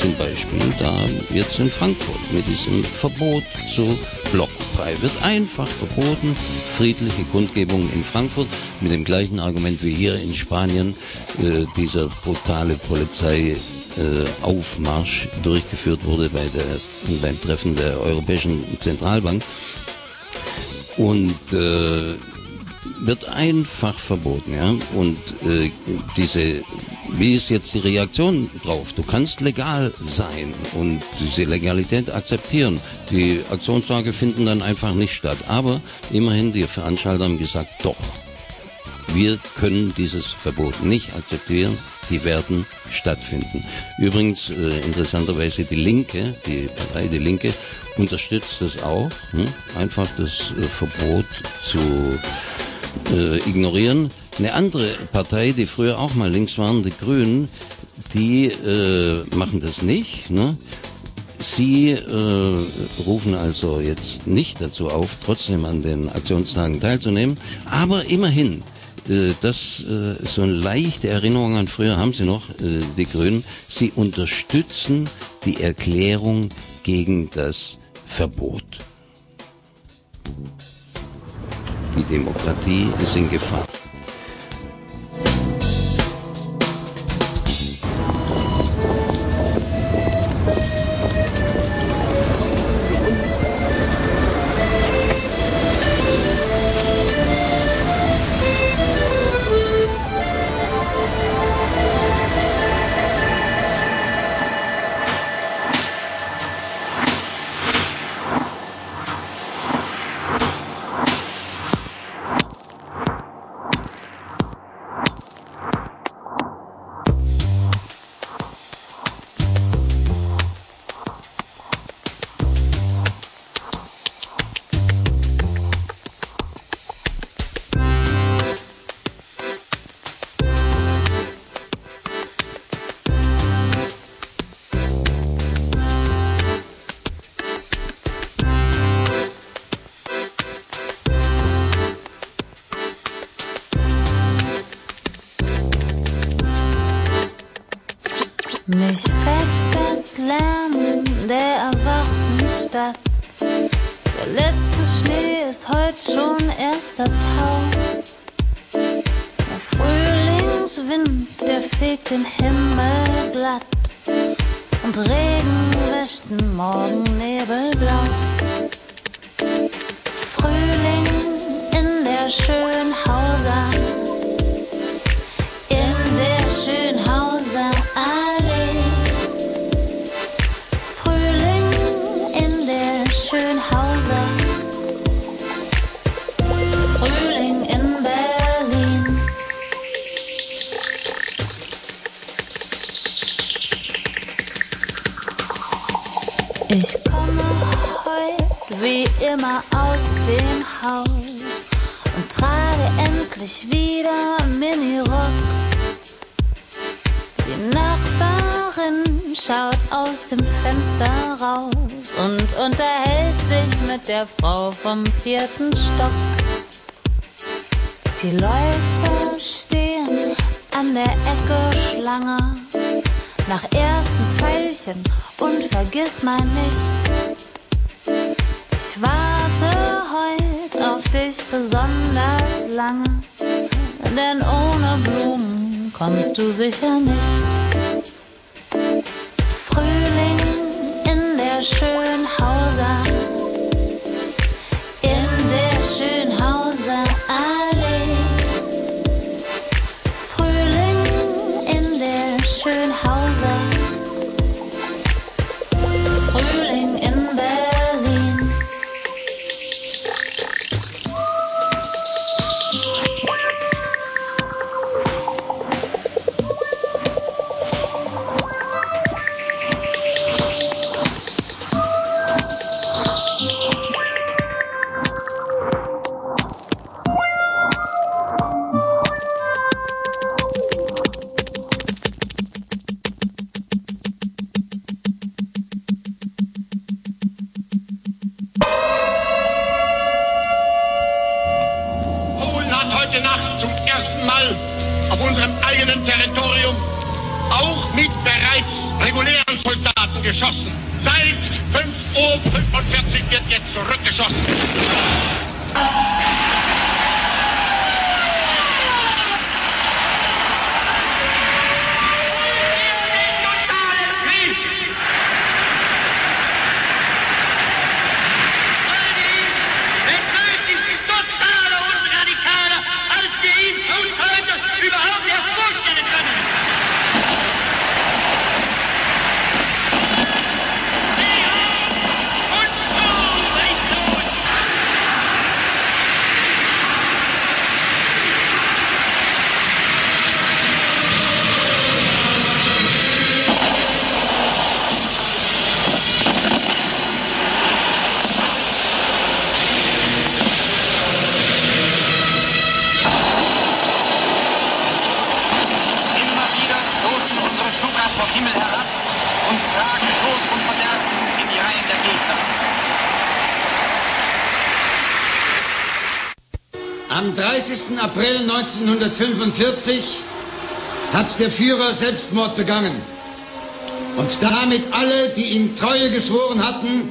Zum Beispiel da jetzt in Frankfurt mit diesem Verbot zu blockfrei. Wird einfach verboten, friedliche Kundgebungen in Frankfurt mit dem gleichen Argument wie hier in Spanien, äh, dieser brutale Polizei äh, Aufmarsch durchgeführt wurde bei der, beim Treffen der Europäischen Zentralbank. Und äh, wird einfach verboten, ja. Und äh, diese, wie ist jetzt die Reaktion drauf? Du kannst legal sein und diese Legalität akzeptieren. Die Aktionstage finden dann einfach nicht statt. Aber immerhin, die Veranstalter haben gesagt, doch, wir können dieses Verbot nicht akzeptieren. Die werden stattfinden. Übrigens, äh, interessanterweise die Linke, die Partei Die Linke, unterstützt das auch. Hm? Einfach das äh, Verbot zu äh, ignorieren. Eine andere Partei, die früher auch mal links waren, die Grünen, die äh, machen das nicht. Ne? Sie äh, rufen also jetzt nicht dazu auf, trotzdem an den Aktionstagen teilzunehmen, aber immerhin, äh, das äh, so eine leichte Erinnerung an früher haben Sie noch, äh, die Grünen, sie unterstützen die Erklärung gegen das Verbot. Die Demokratie ist in Gefahr. tous ist ja nicht 30. April 1945 hat der Führer Selbstmord begangen und damit alle, die ihm Treue geschworen hatten,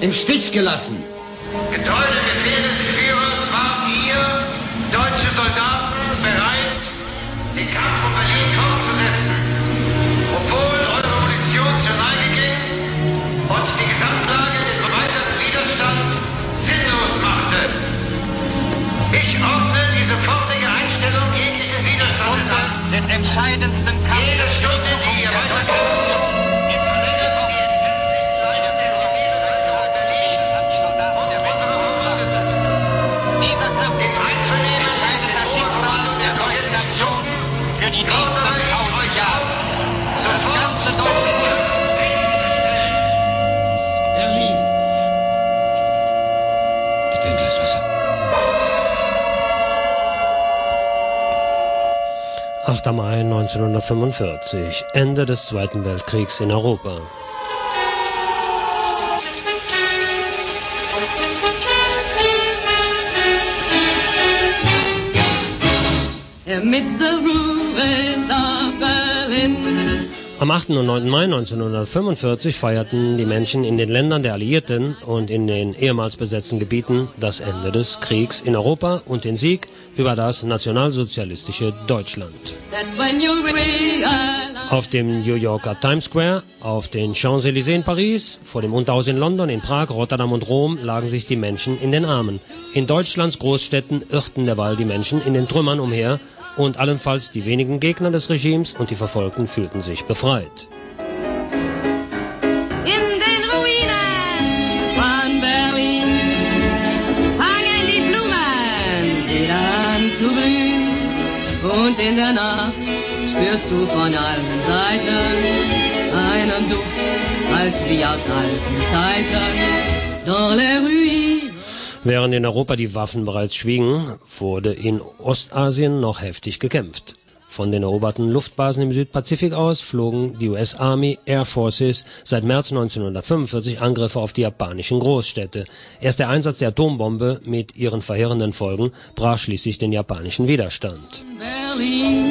im Stich gelassen. Getreu entscheidendsten Kampfes. Jede Stunde, die ihr ist Dieser Kampf im Einvernehmen entscheidet das Schicksal der neuen Nation. Für die nächsten 8. Mai 1945, Ende des Zweiten Weltkriegs in Europa. Amidst the ruins of Berlin. Am 8. und 9. Mai 1945 feierten die Menschen in den Ländern der Alliierten und in den ehemals besetzten Gebieten das Ende des Kriegs in Europa und den Sieg über das nationalsozialistische Deutschland. Auf dem New Yorker Times Square, auf den Champs-Élysées in Paris, vor dem Unterhaus in London, in Prag, Rotterdam und Rom lagen sich die Menschen in den Armen. In Deutschlands Großstädten irrten derweil die Menschen in den Trümmern umher und allenfalls die wenigen Gegner des Regimes und die Verfolgten fühlten sich befreit. In den Ruinen von Berlin fangen die Blumen wieder an zu blühen. Und in der Nacht spürst du von allen Seiten einen Duft als wie aus alten Zeiten. Dans les ruines. Während in Europa die Waffen bereits schwiegen, wurde in Ostasien noch heftig gekämpft. Von den eroberten Luftbasen im Südpazifik aus flogen die US Army Air Forces seit März 1945 Angriffe auf die japanischen Großstädte. Erst der Einsatz der Atombombe mit ihren verheerenden Folgen brach schließlich den japanischen Widerstand. Berlin.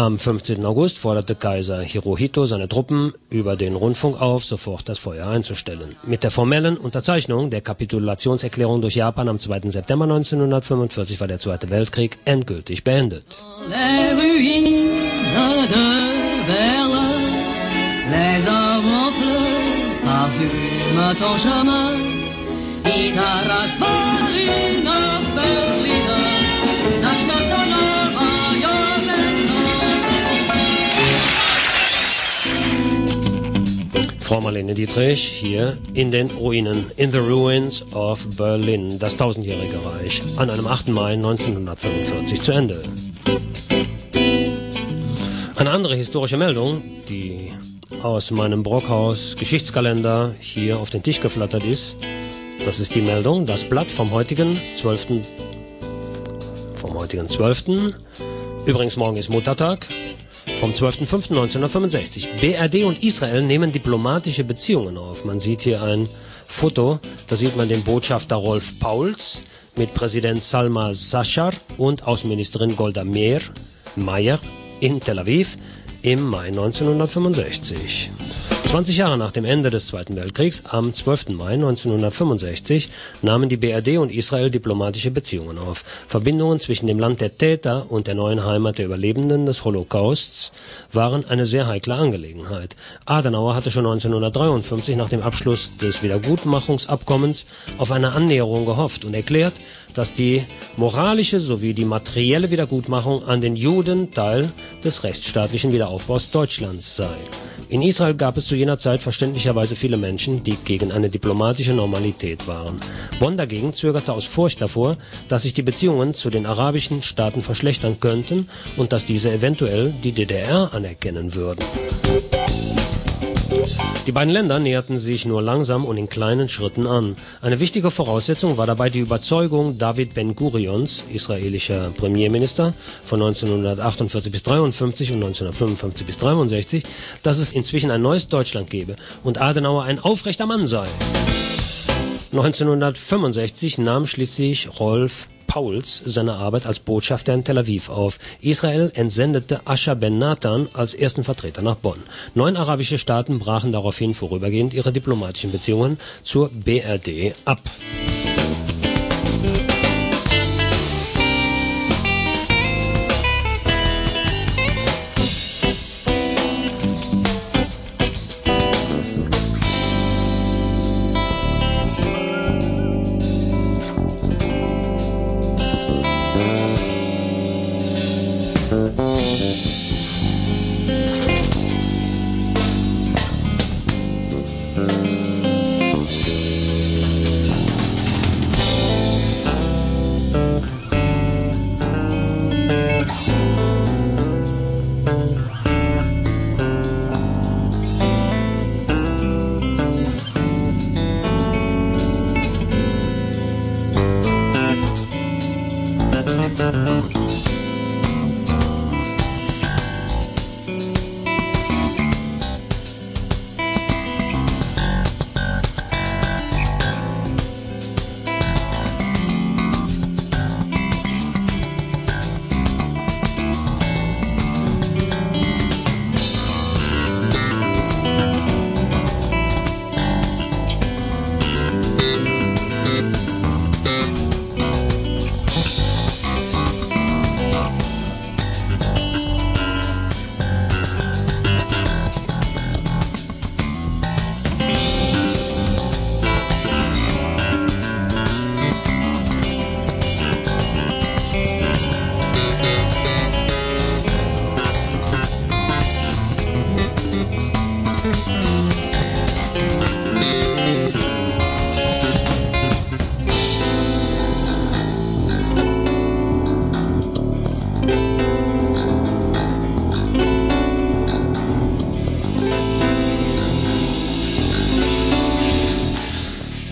Am 15. August forderte Kaiser Hirohito seine Truppen über den Rundfunk auf, sofort das Feuer einzustellen. Mit der formellen Unterzeichnung der Kapitulationserklärung durch Japan am 2. September 1945 war der Zweite Weltkrieg endgültig beendet. Les Frau Marlene Dietrich hier in den Ruinen, in the ruins of Berlin, das tausendjährige Reich, an einem 8. Mai 1945 zu Ende. Eine andere historische Meldung, die aus meinem Brockhaus Geschichtskalender hier auf den Tisch geflattert ist, das ist die Meldung, das Blatt vom heutigen 12. vom heutigen 12. Übrigens morgen ist Muttertag, vom 12.05.1965. BRD und Israel nehmen diplomatische Beziehungen auf. Man sieht hier ein Foto, da sieht man den Botschafter Rolf Pauls mit Präsident Salma Sachar und Außenministerin Golda Meir, Meyer in Tel Aviv im Mai 1965. 20 Jahre nach dem Ende des Zweiten Weltkriegs, am 12. Mai 1965, nahmen die BRD und Israel diplomatische Beziehungen auf. Verbindungen zwischen dem Land der Täter und der neuen Heimat der Überlebenden des Holocausts waren eine sehr heikle Angelegenheit. Adenauer hatte schon 1953 nach dem Abschluss des Wiedergutmachungsabkommens auf eine Annäherung gehofft und erklärt, dass die moralische sowie die materielle Wiedergutmachung an den Juden Teil des rechtsstaatlichen Wiederaufbaus Deutschlands sei. In Israel gab es zu jener Zeit verständlicherweise viele Menschen, die gegen eine diplomatische Normalität waren. Bonn dagegen zögerte aus Furcht davor, dass sich die Beziehungen zu den arabischen Staaten verschlechtern könnten und dass diese eventuell die DDR anerkennen würden. Die beiden Länder näherten sich nur langsam und in kleinen Schritten an. Eine wichtige Voraussetzung war dabei die Überzeugung David Ben-Gurions, israelischer Premierminister von 1948 bis 53 und 1955 bis 63, dass es inzwischen ein neues Deutschland gebe und Adenauer ein aufrechter Mann sei. 1965 nahm schließlich Rolf Pauls seine Arbeit als Botschafter in Tel Aviv auf. Israel entsendete Asher Ben Nathan als ersten Vertreter nach Bonn. Neun arabische Staaten brachen daraufhin vorübergehend ihre diplomatischen Beziehungen zur BRD ab.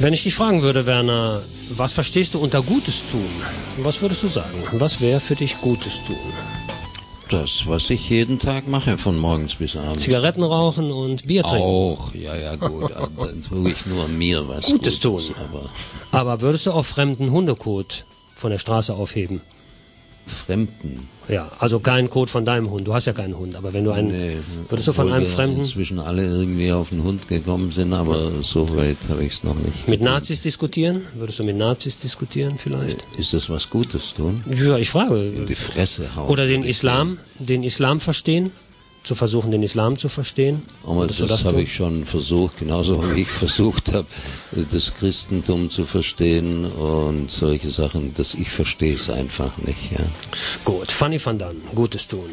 Wenn ich dich fragen würde, Werner, was verstehst du unter Gutes tun? Was würdest du sagen? Was wäre für dich Gutes tun? Das, was ich jeden Tag mache, von morgens bis abends. Zigaretten rauchen und Bier trinken. Auch, ja, ja, gut. dann tue ich nur mir was Gutes tun. Aber Aber würdest du auch fremden Hundekot von der Straße aufheben? Fremden? Ja, also keinen Kot von deinem Hund. Du hast ja keinen Hund, aber wenn du einen, Nee, würdest du von einem wir Fremden inzwischen alle irgendwie auf den Hund gekommen sind, aber so weit habe ich es noch nicht. mit Nazis diskutieren? Würdest du mit Nazis diskutieren vielleicht? Ist das was Gutes tun? Ja, ich frage. In die Fresse hauen. Oder den Islam, den Islam verstehen? Zu versuchen, den Islam zu verstehen? Aber du das habe ich schon versucht, genauso wie ich versucht habe, das Christentum zu verstehen und solche Sachen, dass ich verstehe es einfach nicht. Ja. Gut, Fanny van Dan, Gutes tun.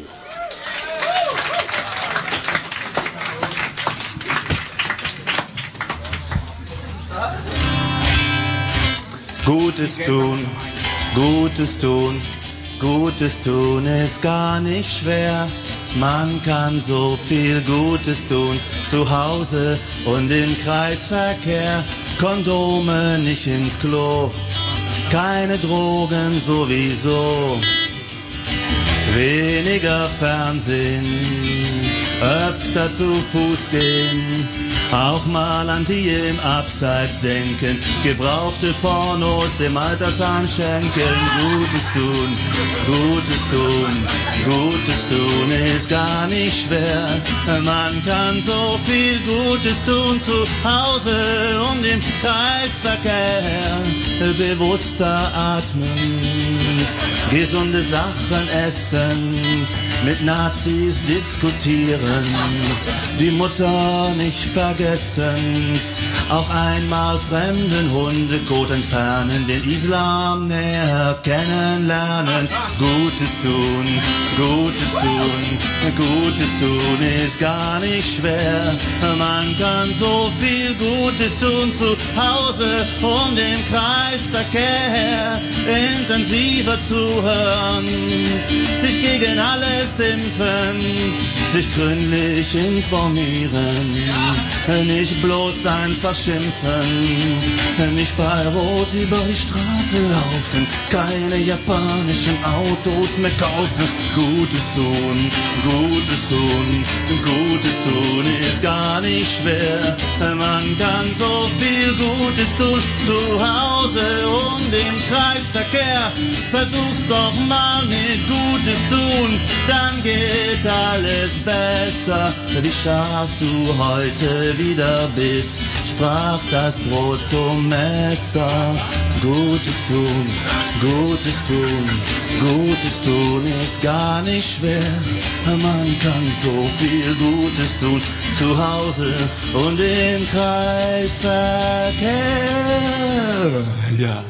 Gutes tun, Gutes tun, Gutes tun ist gar nicht schwer. Man kann so viel Gutes tun, zu Hause und im Kreisverkehr. Kondome nicht ins Klo, keine Drogen sowieso. Weniger Fernsehen, öfter zu Fuß gehen, auch mal an die im Abseits denken, gebrauchte Pornos dem Altersheim schenken, Gutes tun, Gutes tun, Gutes tun ist gar nicht schwer, man kann so viel Gutes tun zu Hause und im Kreisverkehr, bewusster atmen, gesunde Sachen essen, mit Nazis diskutieren, die Mutter nicht vergessen, auch einmal fremden Hundekot entfernen, den Islam näher kennenlernen, Gutes tun, Gutes tun, Gutes tun ist gar nicht schwer, man kann so viel Gutes tun zu Hause und im Kreisverkehr, intensiver zuhören, sich gegen alles impfen, sich gründlich informieren, nicht bloß einfach schimpfen, nicht bei Rot über die Straße laufen, keine japanischen Autos mehr kaufen, Gutes tun, Gutes tun, Gutes tun ist gar nicht schwer, man kann so viel Gutes tun, zu Hause und im Kreisverkehr, versuch's doch mal mit Gutes tun, dann geht alles besser, wie scharf du heute wieder bist, sprach das Brot zum Messer, Gutes tun, Gutes tun, Gutes tun ist gar nicht schwer, man kann so viel Gutes tun, zu Hause und im Kreisverkehr, ja.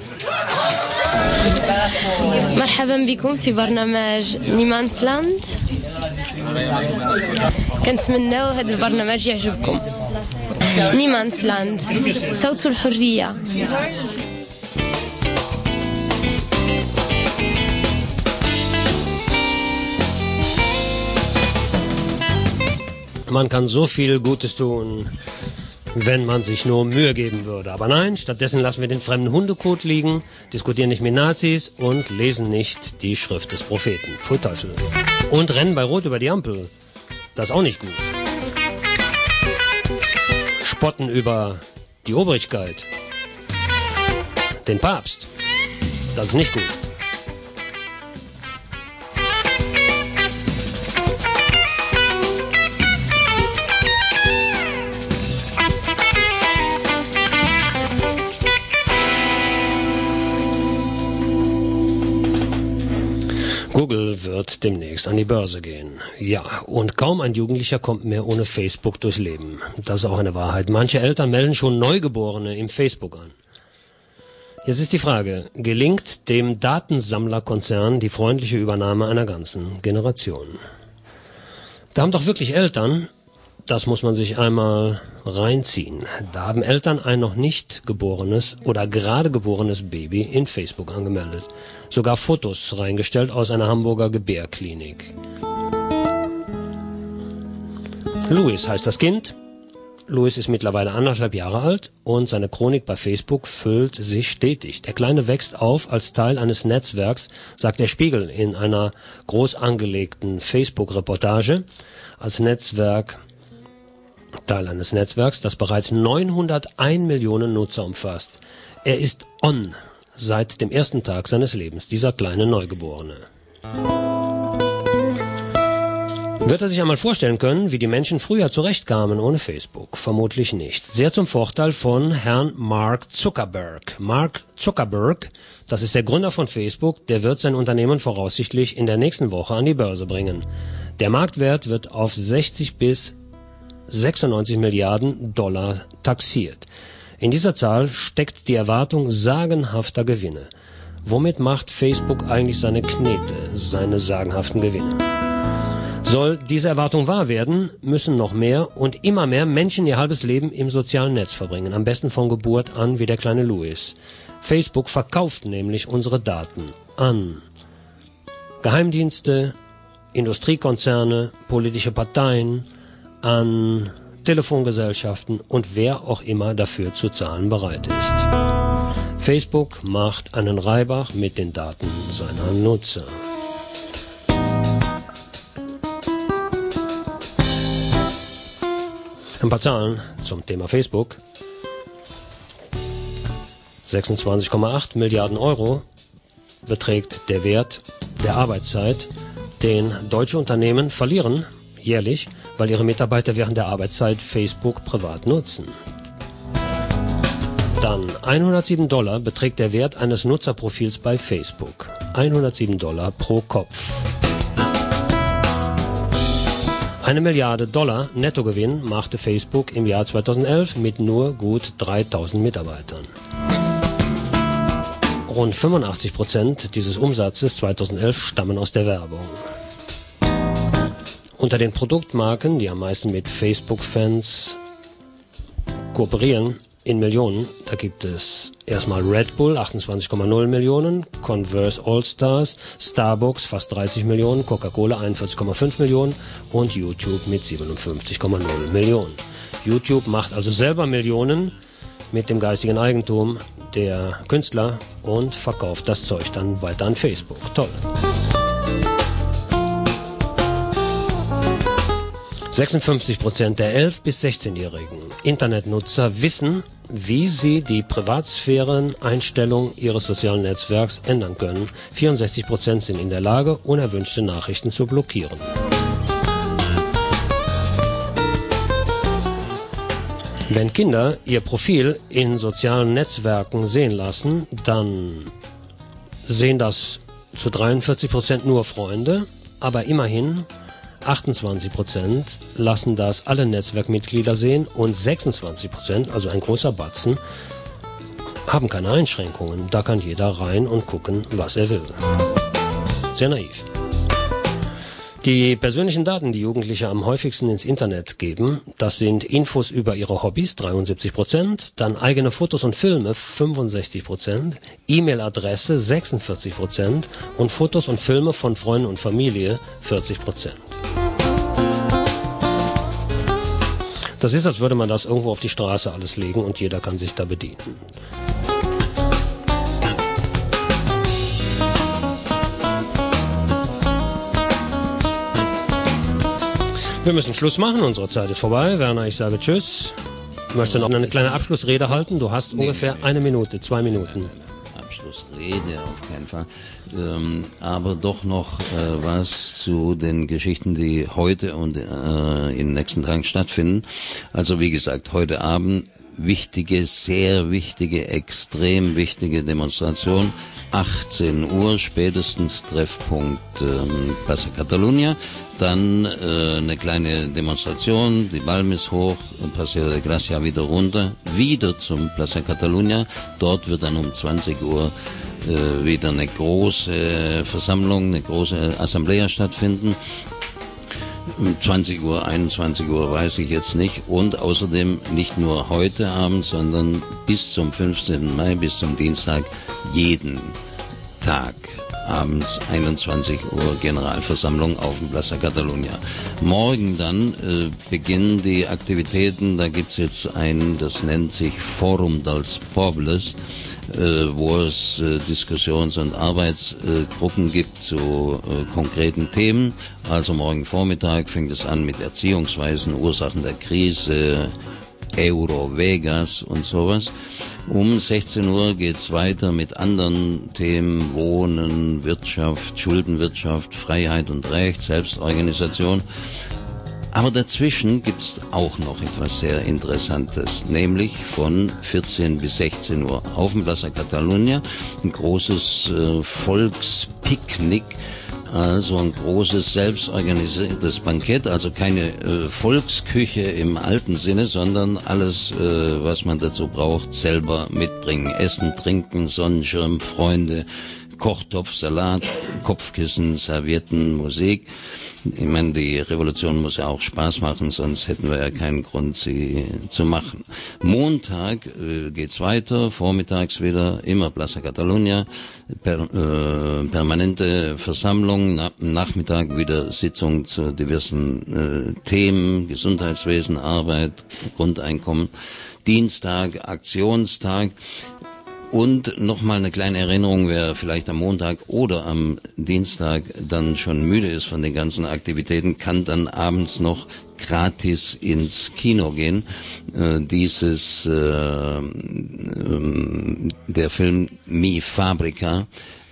مرحبا بكم في برنامج نيمانس لاند كنتمناو هذا البرنامج يعجبكم. نيمانس لاند صوت الحرية. Man kann so viel Gutes tun, wenn man sich nur Mühe geben würde. Aber nein, stattdessen lassen wir den fremden Hundekot liegen, diskutieren nicht mit Nazis und lesen nicht die Schrift des Propheten. Teufel. Und rennen bei Rot über die Ampel. Das ist auch nicht gut. Spotten über die Obrigkeit. Den Papst. Das ist nicht gut. Demnächst an die Börse gehen. Ja, und kaum ein Jugendlicher kommt mehr ohne Facebook durchs Leben. Das ist auch eine Wahrheit. Manche Eltern melden schon Neugeborene im Facebook an. Jetzt ist die Frage, gelingt dem Datensammlerkonzern die freundliche Übernahme einer ganzen Generation? Da haben doch wirklich Eltern, das muss man sich einmal reinziehen, da haben Eltern ein noch nicht geborenes oder gerade geborenes Baby in Facebook angemeldet. Sogar Fotos reingestellt aus einer Hamburger Gebärklinik. Louis heißt das Kind, Louis ist mittlerweile anderthalb Jahre alt und seine Chronik bei Facebook füllt sich stetig. Der Kleine wächst auf als Teil eines Netzwerks, sagt der Spiegel in einer groß angelegten Facebook-Reportage. Als Netzwerk, Teil eines Netzwerks, das bereits 901 Millionen Nutzer umfasst. Er ist on seit dem ersten Tag seines Lebens, dieser kleine Neugeborene. Wird er sich einmal vorstellen können, wie die Menschen früher zurechtkamen ohne Facebook? Vermutlich nicht. Sehr zum Vorteil von Herrn Mark Zuckerberg. Mark Zuckerberg, das ist der Gründer von Facebook, der wird sein Unternehmen voraussichtlich in der nächsten Woche an die Börse bringen. Der Marktwert wird auf 60 bis 96 Milliarden Dollar taxiert. In dieser Zahl steckt die Erwartung sagenhafter Gewinne. Womit macht Facebook eigentlich seine Knete, seine sagenhaften Gewinne? Soll diese Erwartung wahr werden, müssen noch mehr und immer mehr Menschen ihr halbes Leben im sozialen Netz verbringen, am besten von Geburt an wie der kleine Louis. Facebook verkauft nämlich unsere Daten an Geheimdienste, Industriekonzerne, politische Parteien, an Telefongesellschaften und wer auch immer dafür zu zahlen bereit ist. Facebook macht einen Reibach mit den Daten seiner Nutzer. Ein paar Zahlen zum Thema Facebook. 26,8 Milliarden Euro beträgt der Wert der Arbeitszeit, den deutsche Unternehmen verlieren jährlich, weil ihre Mitarbeiter während der Arbeitszeit Facebook privat nutzen. Dann 107 Dollar beträgt der Wert eines Nutzerprofils bei Facebook. 107 Dollar pro Kopf. Eine Milliarde Dollar Nettogewinn machte Facebook im Jahr 2011 mit nur gut 3000 Mitarbeitern. Rund 85 Prozent dieses Umsatzes 2011 stammen aus der Werbung. Unter den Produktmarken, die am meisten mit Facebook-Fans kooperieren, in Millionen, da gibt es erstmal Red Bull 28,0 Millionen, Converse All Stars, Starbucks fast 30 Millionen, Coca-Cola 41,5 Millionen und YouTube mit 57,0 Millionen. YouTube macht also selber Millionen mit dem geistigen Eigentum der Künstler und verkauft das Zeug dann weiter an Facebook. Toll. 56 Prozent der 11- bis 16-jährigen Internetnutzer wissen, wie sie die Privatsphären-Einstellung ihres sozialen Netzwerks ändern können. 64 Prozent sind in der Lage, unerwünschte Nachrichten zu blockieren. Wenn Kinder ihr Profil in sozialen Netzwerken sehen lassen, dann sehen das zu 43 Prozent nur Freunde, aber immerhin 28 Prozent lassen das alle Netzwerkmitglieder sehen und 26 Prozent, also ein großer Batzen, haben keine Einschränkungen. Da kann jeder rein und gucken, was er will. Sehr naiv. Die persönlichen Daten, die Jugendliche am häufigsten ins Internet geben, das sind Infos über ihre Hobbys, 73 Prozent, dann eigene Fotos und Filme, 65 Prozent, E-Mail-Adresse, 46 Prozent und Fotos und Filme von Freunden und Familie, 40 Prozent. Das ist, als würde man das irgendwo auf die Straße alles legen und jeder kann sich da bedienen. Wir müssen Schluss machen, unsere Zeit ist vorbei. Werner, ich sage Tschüss. Ich möchte noch eine kleine Abschlussrede halten. Du hast nee, ungefähr nee, eine Minute, zwei Minuten. Nein, nein, Abschlussrede auf keinen Fall. Ähm, aber doch noch äh, was zu den Geschichten, die heute und äh, in den nächsten Tagen stattfinden. Also wie gesagt, heute Abend wichtige, sehr wichtige, extrem wichtige Demonstration 18 Uhr spätestens Treffpunkt ähm, Plaza Catalunya. Dann äh, eine kleine Demonstration, die Balm ist hoch, Paseo de Gracia wieder runter, wieder zum Plaza Catalunya. Dort wird dann um 20 Uhr äh, wieder eine große Versammlung, eine große Assemblea stattfinden. 20 Uhr, 21 Uhr weiß ich jetzt nicht. Und außerdem nicht nur heute Abend, sondern bis zum 15. Mai, bis zum Dienstag, jeden Tag abends 21 Uhr Generalversammlung auf dem Plaza Catalunya. Morgen dann äh, beginnen die Aktivitäten, da gibt's jetzt ein, das nennt sich Forum dels Pobles, wo es äh, Diskussions- und Arbeitsgruppen gibt zu äh, konkreten Themen. Also morgen Vormittag fängt es an mit Erziehungsweisen, Ursachen der Krise, Euro Vegas und sowas. Um 16 Uhr geht's weiter mit anderen Themen, Wohnen, Wirtschaft, Schuldenwirtschaft, Freiheit und Recht, Selbstorganisation. Aber dazwischen gibt's auch noch etwas sehr Interessantes, nämlich von 14 bis 16 Uhr auf dem Plaza Catalunya ein großes äh, Volkspicknick also ein großes selbstorganisiertes Bankett, also keine äh, Volksküche im alten Sinne, sondern alles, äh, was man dazu braucht, selber mitbringen. Essen, Trinken, Sonnenschirm, Freunde, Kochtopf, Salat, Kopfkissen, Servietten, Musik. Ich meine, die Revolution muss ja auch Spaß machen, sonst hätten wir ja keinen Grund, sie zu machen. Montag äh, geht's weiter, vormittags wieder, immer Plaza Catalunya, per, äh, permanente Versammlung, na, Nachmittag wieder Sitzung zu diversen äh, Themen, Gesundheitswesen, Arbeit, Grundeinkommen. Dienstag, Aktionstag. Und nochmal eine kleine Erinnerung, wer vielleicht am Montag oder am Dienstag dann schon müde ist von den ganzen Aktivitäten, kann dann abends noch gratis ins Kino gehen. Äh, dieses, äh, ähm, der Film Mi Fabrica,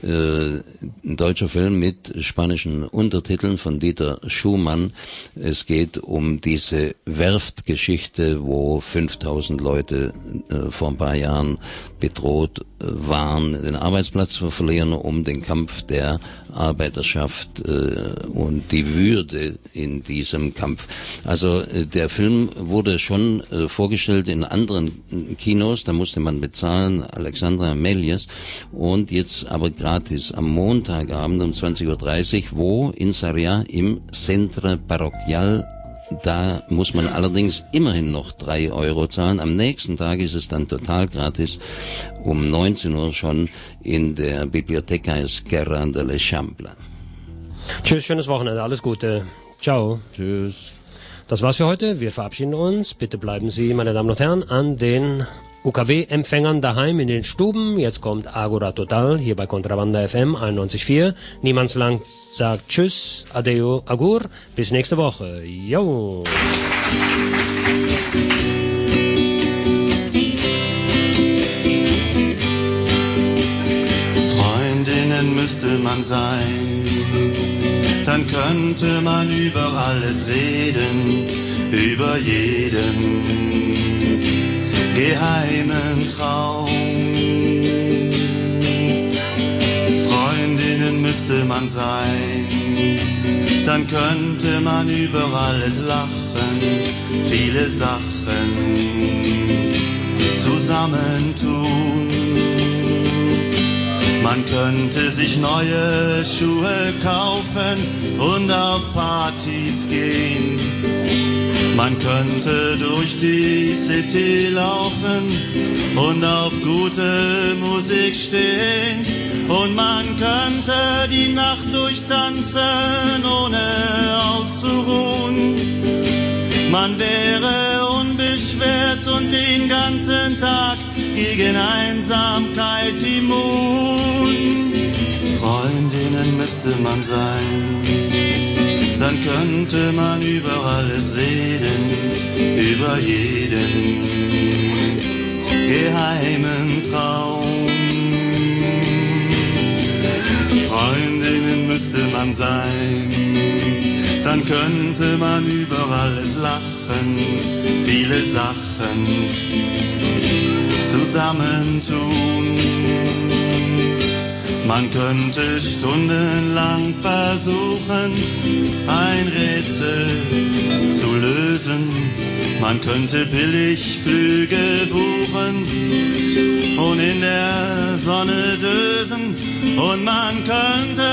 äh, ein deutscher Film mit spanischen Untertiteln von Dieter Schumann. Es geht um diese Werftgeschichte, wo 5000 Leute äh, vor ein paar Jahren bedroht äh, waren, den Arbeitsplatz zu verlieren, um den Kampf der Arbeiterschaft äh, und die Würde in diesem Kampf. Also der Film wurde schon vorgestellt in anderen Kinos, da musste man bezahlen, Alexandra Melies, und jetzt aber gratis am Montagabend um 20.30 Uhr, wo in Saria im Centre Parroquial da muss man allerdings immerhin noch drei Euro zahlen. Am nächsten Tag ist es dann total gratis, um 19 Uhr schon in der Bibliotheca Esquerra de l'Eixample. Tschüss, schönes Wochenende, alles Gute. Ciao. Tschüss. Das war's für heute. Wir verabschieden uns. Bitte bleiben Sie, meine Damen und Herren, an den UKW-Empfängern daheim in den Stuben. Jetzt kommt Agora Total hier bei Kontrabanda FM 91.4. Niemandslang sagt Tschüss, Adeo, Agur. Bis nächste Woche. Jo. Freundinnen müsste man sein, dann könnte man über alles reden, über jeden geheimen Traum. Freundinnen müsste man sein, dann könnte man über alles lachen, viele Sachen zusammentun. Man könnte sich neue Schuhe kaufen und auf Partys gehen. Man könnte durch die City laufen und auf gute Musik stehen. Und man könnte die Nacht durchtanzen, ohne auszuruhen. Man wäre unbeschwert und den ganzen Tag gegen Einsamkeit immun. Freundinnen müsste man sein, dann könnte man über alles reden, über jeden geheimen Traum. Freundinnen müsste man sein, dann könnte man über alles lachen, viele Sachen zusammentun. Man könnte stundenlang versuchen, ein Rätsel zu lösen. Man könnte billig Flüge buchen und in der Sonne dösen. Und man könnte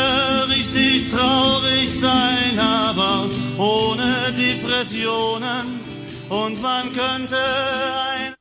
richtig traurig sein, aber ohne Depressionen. Und man könnte ein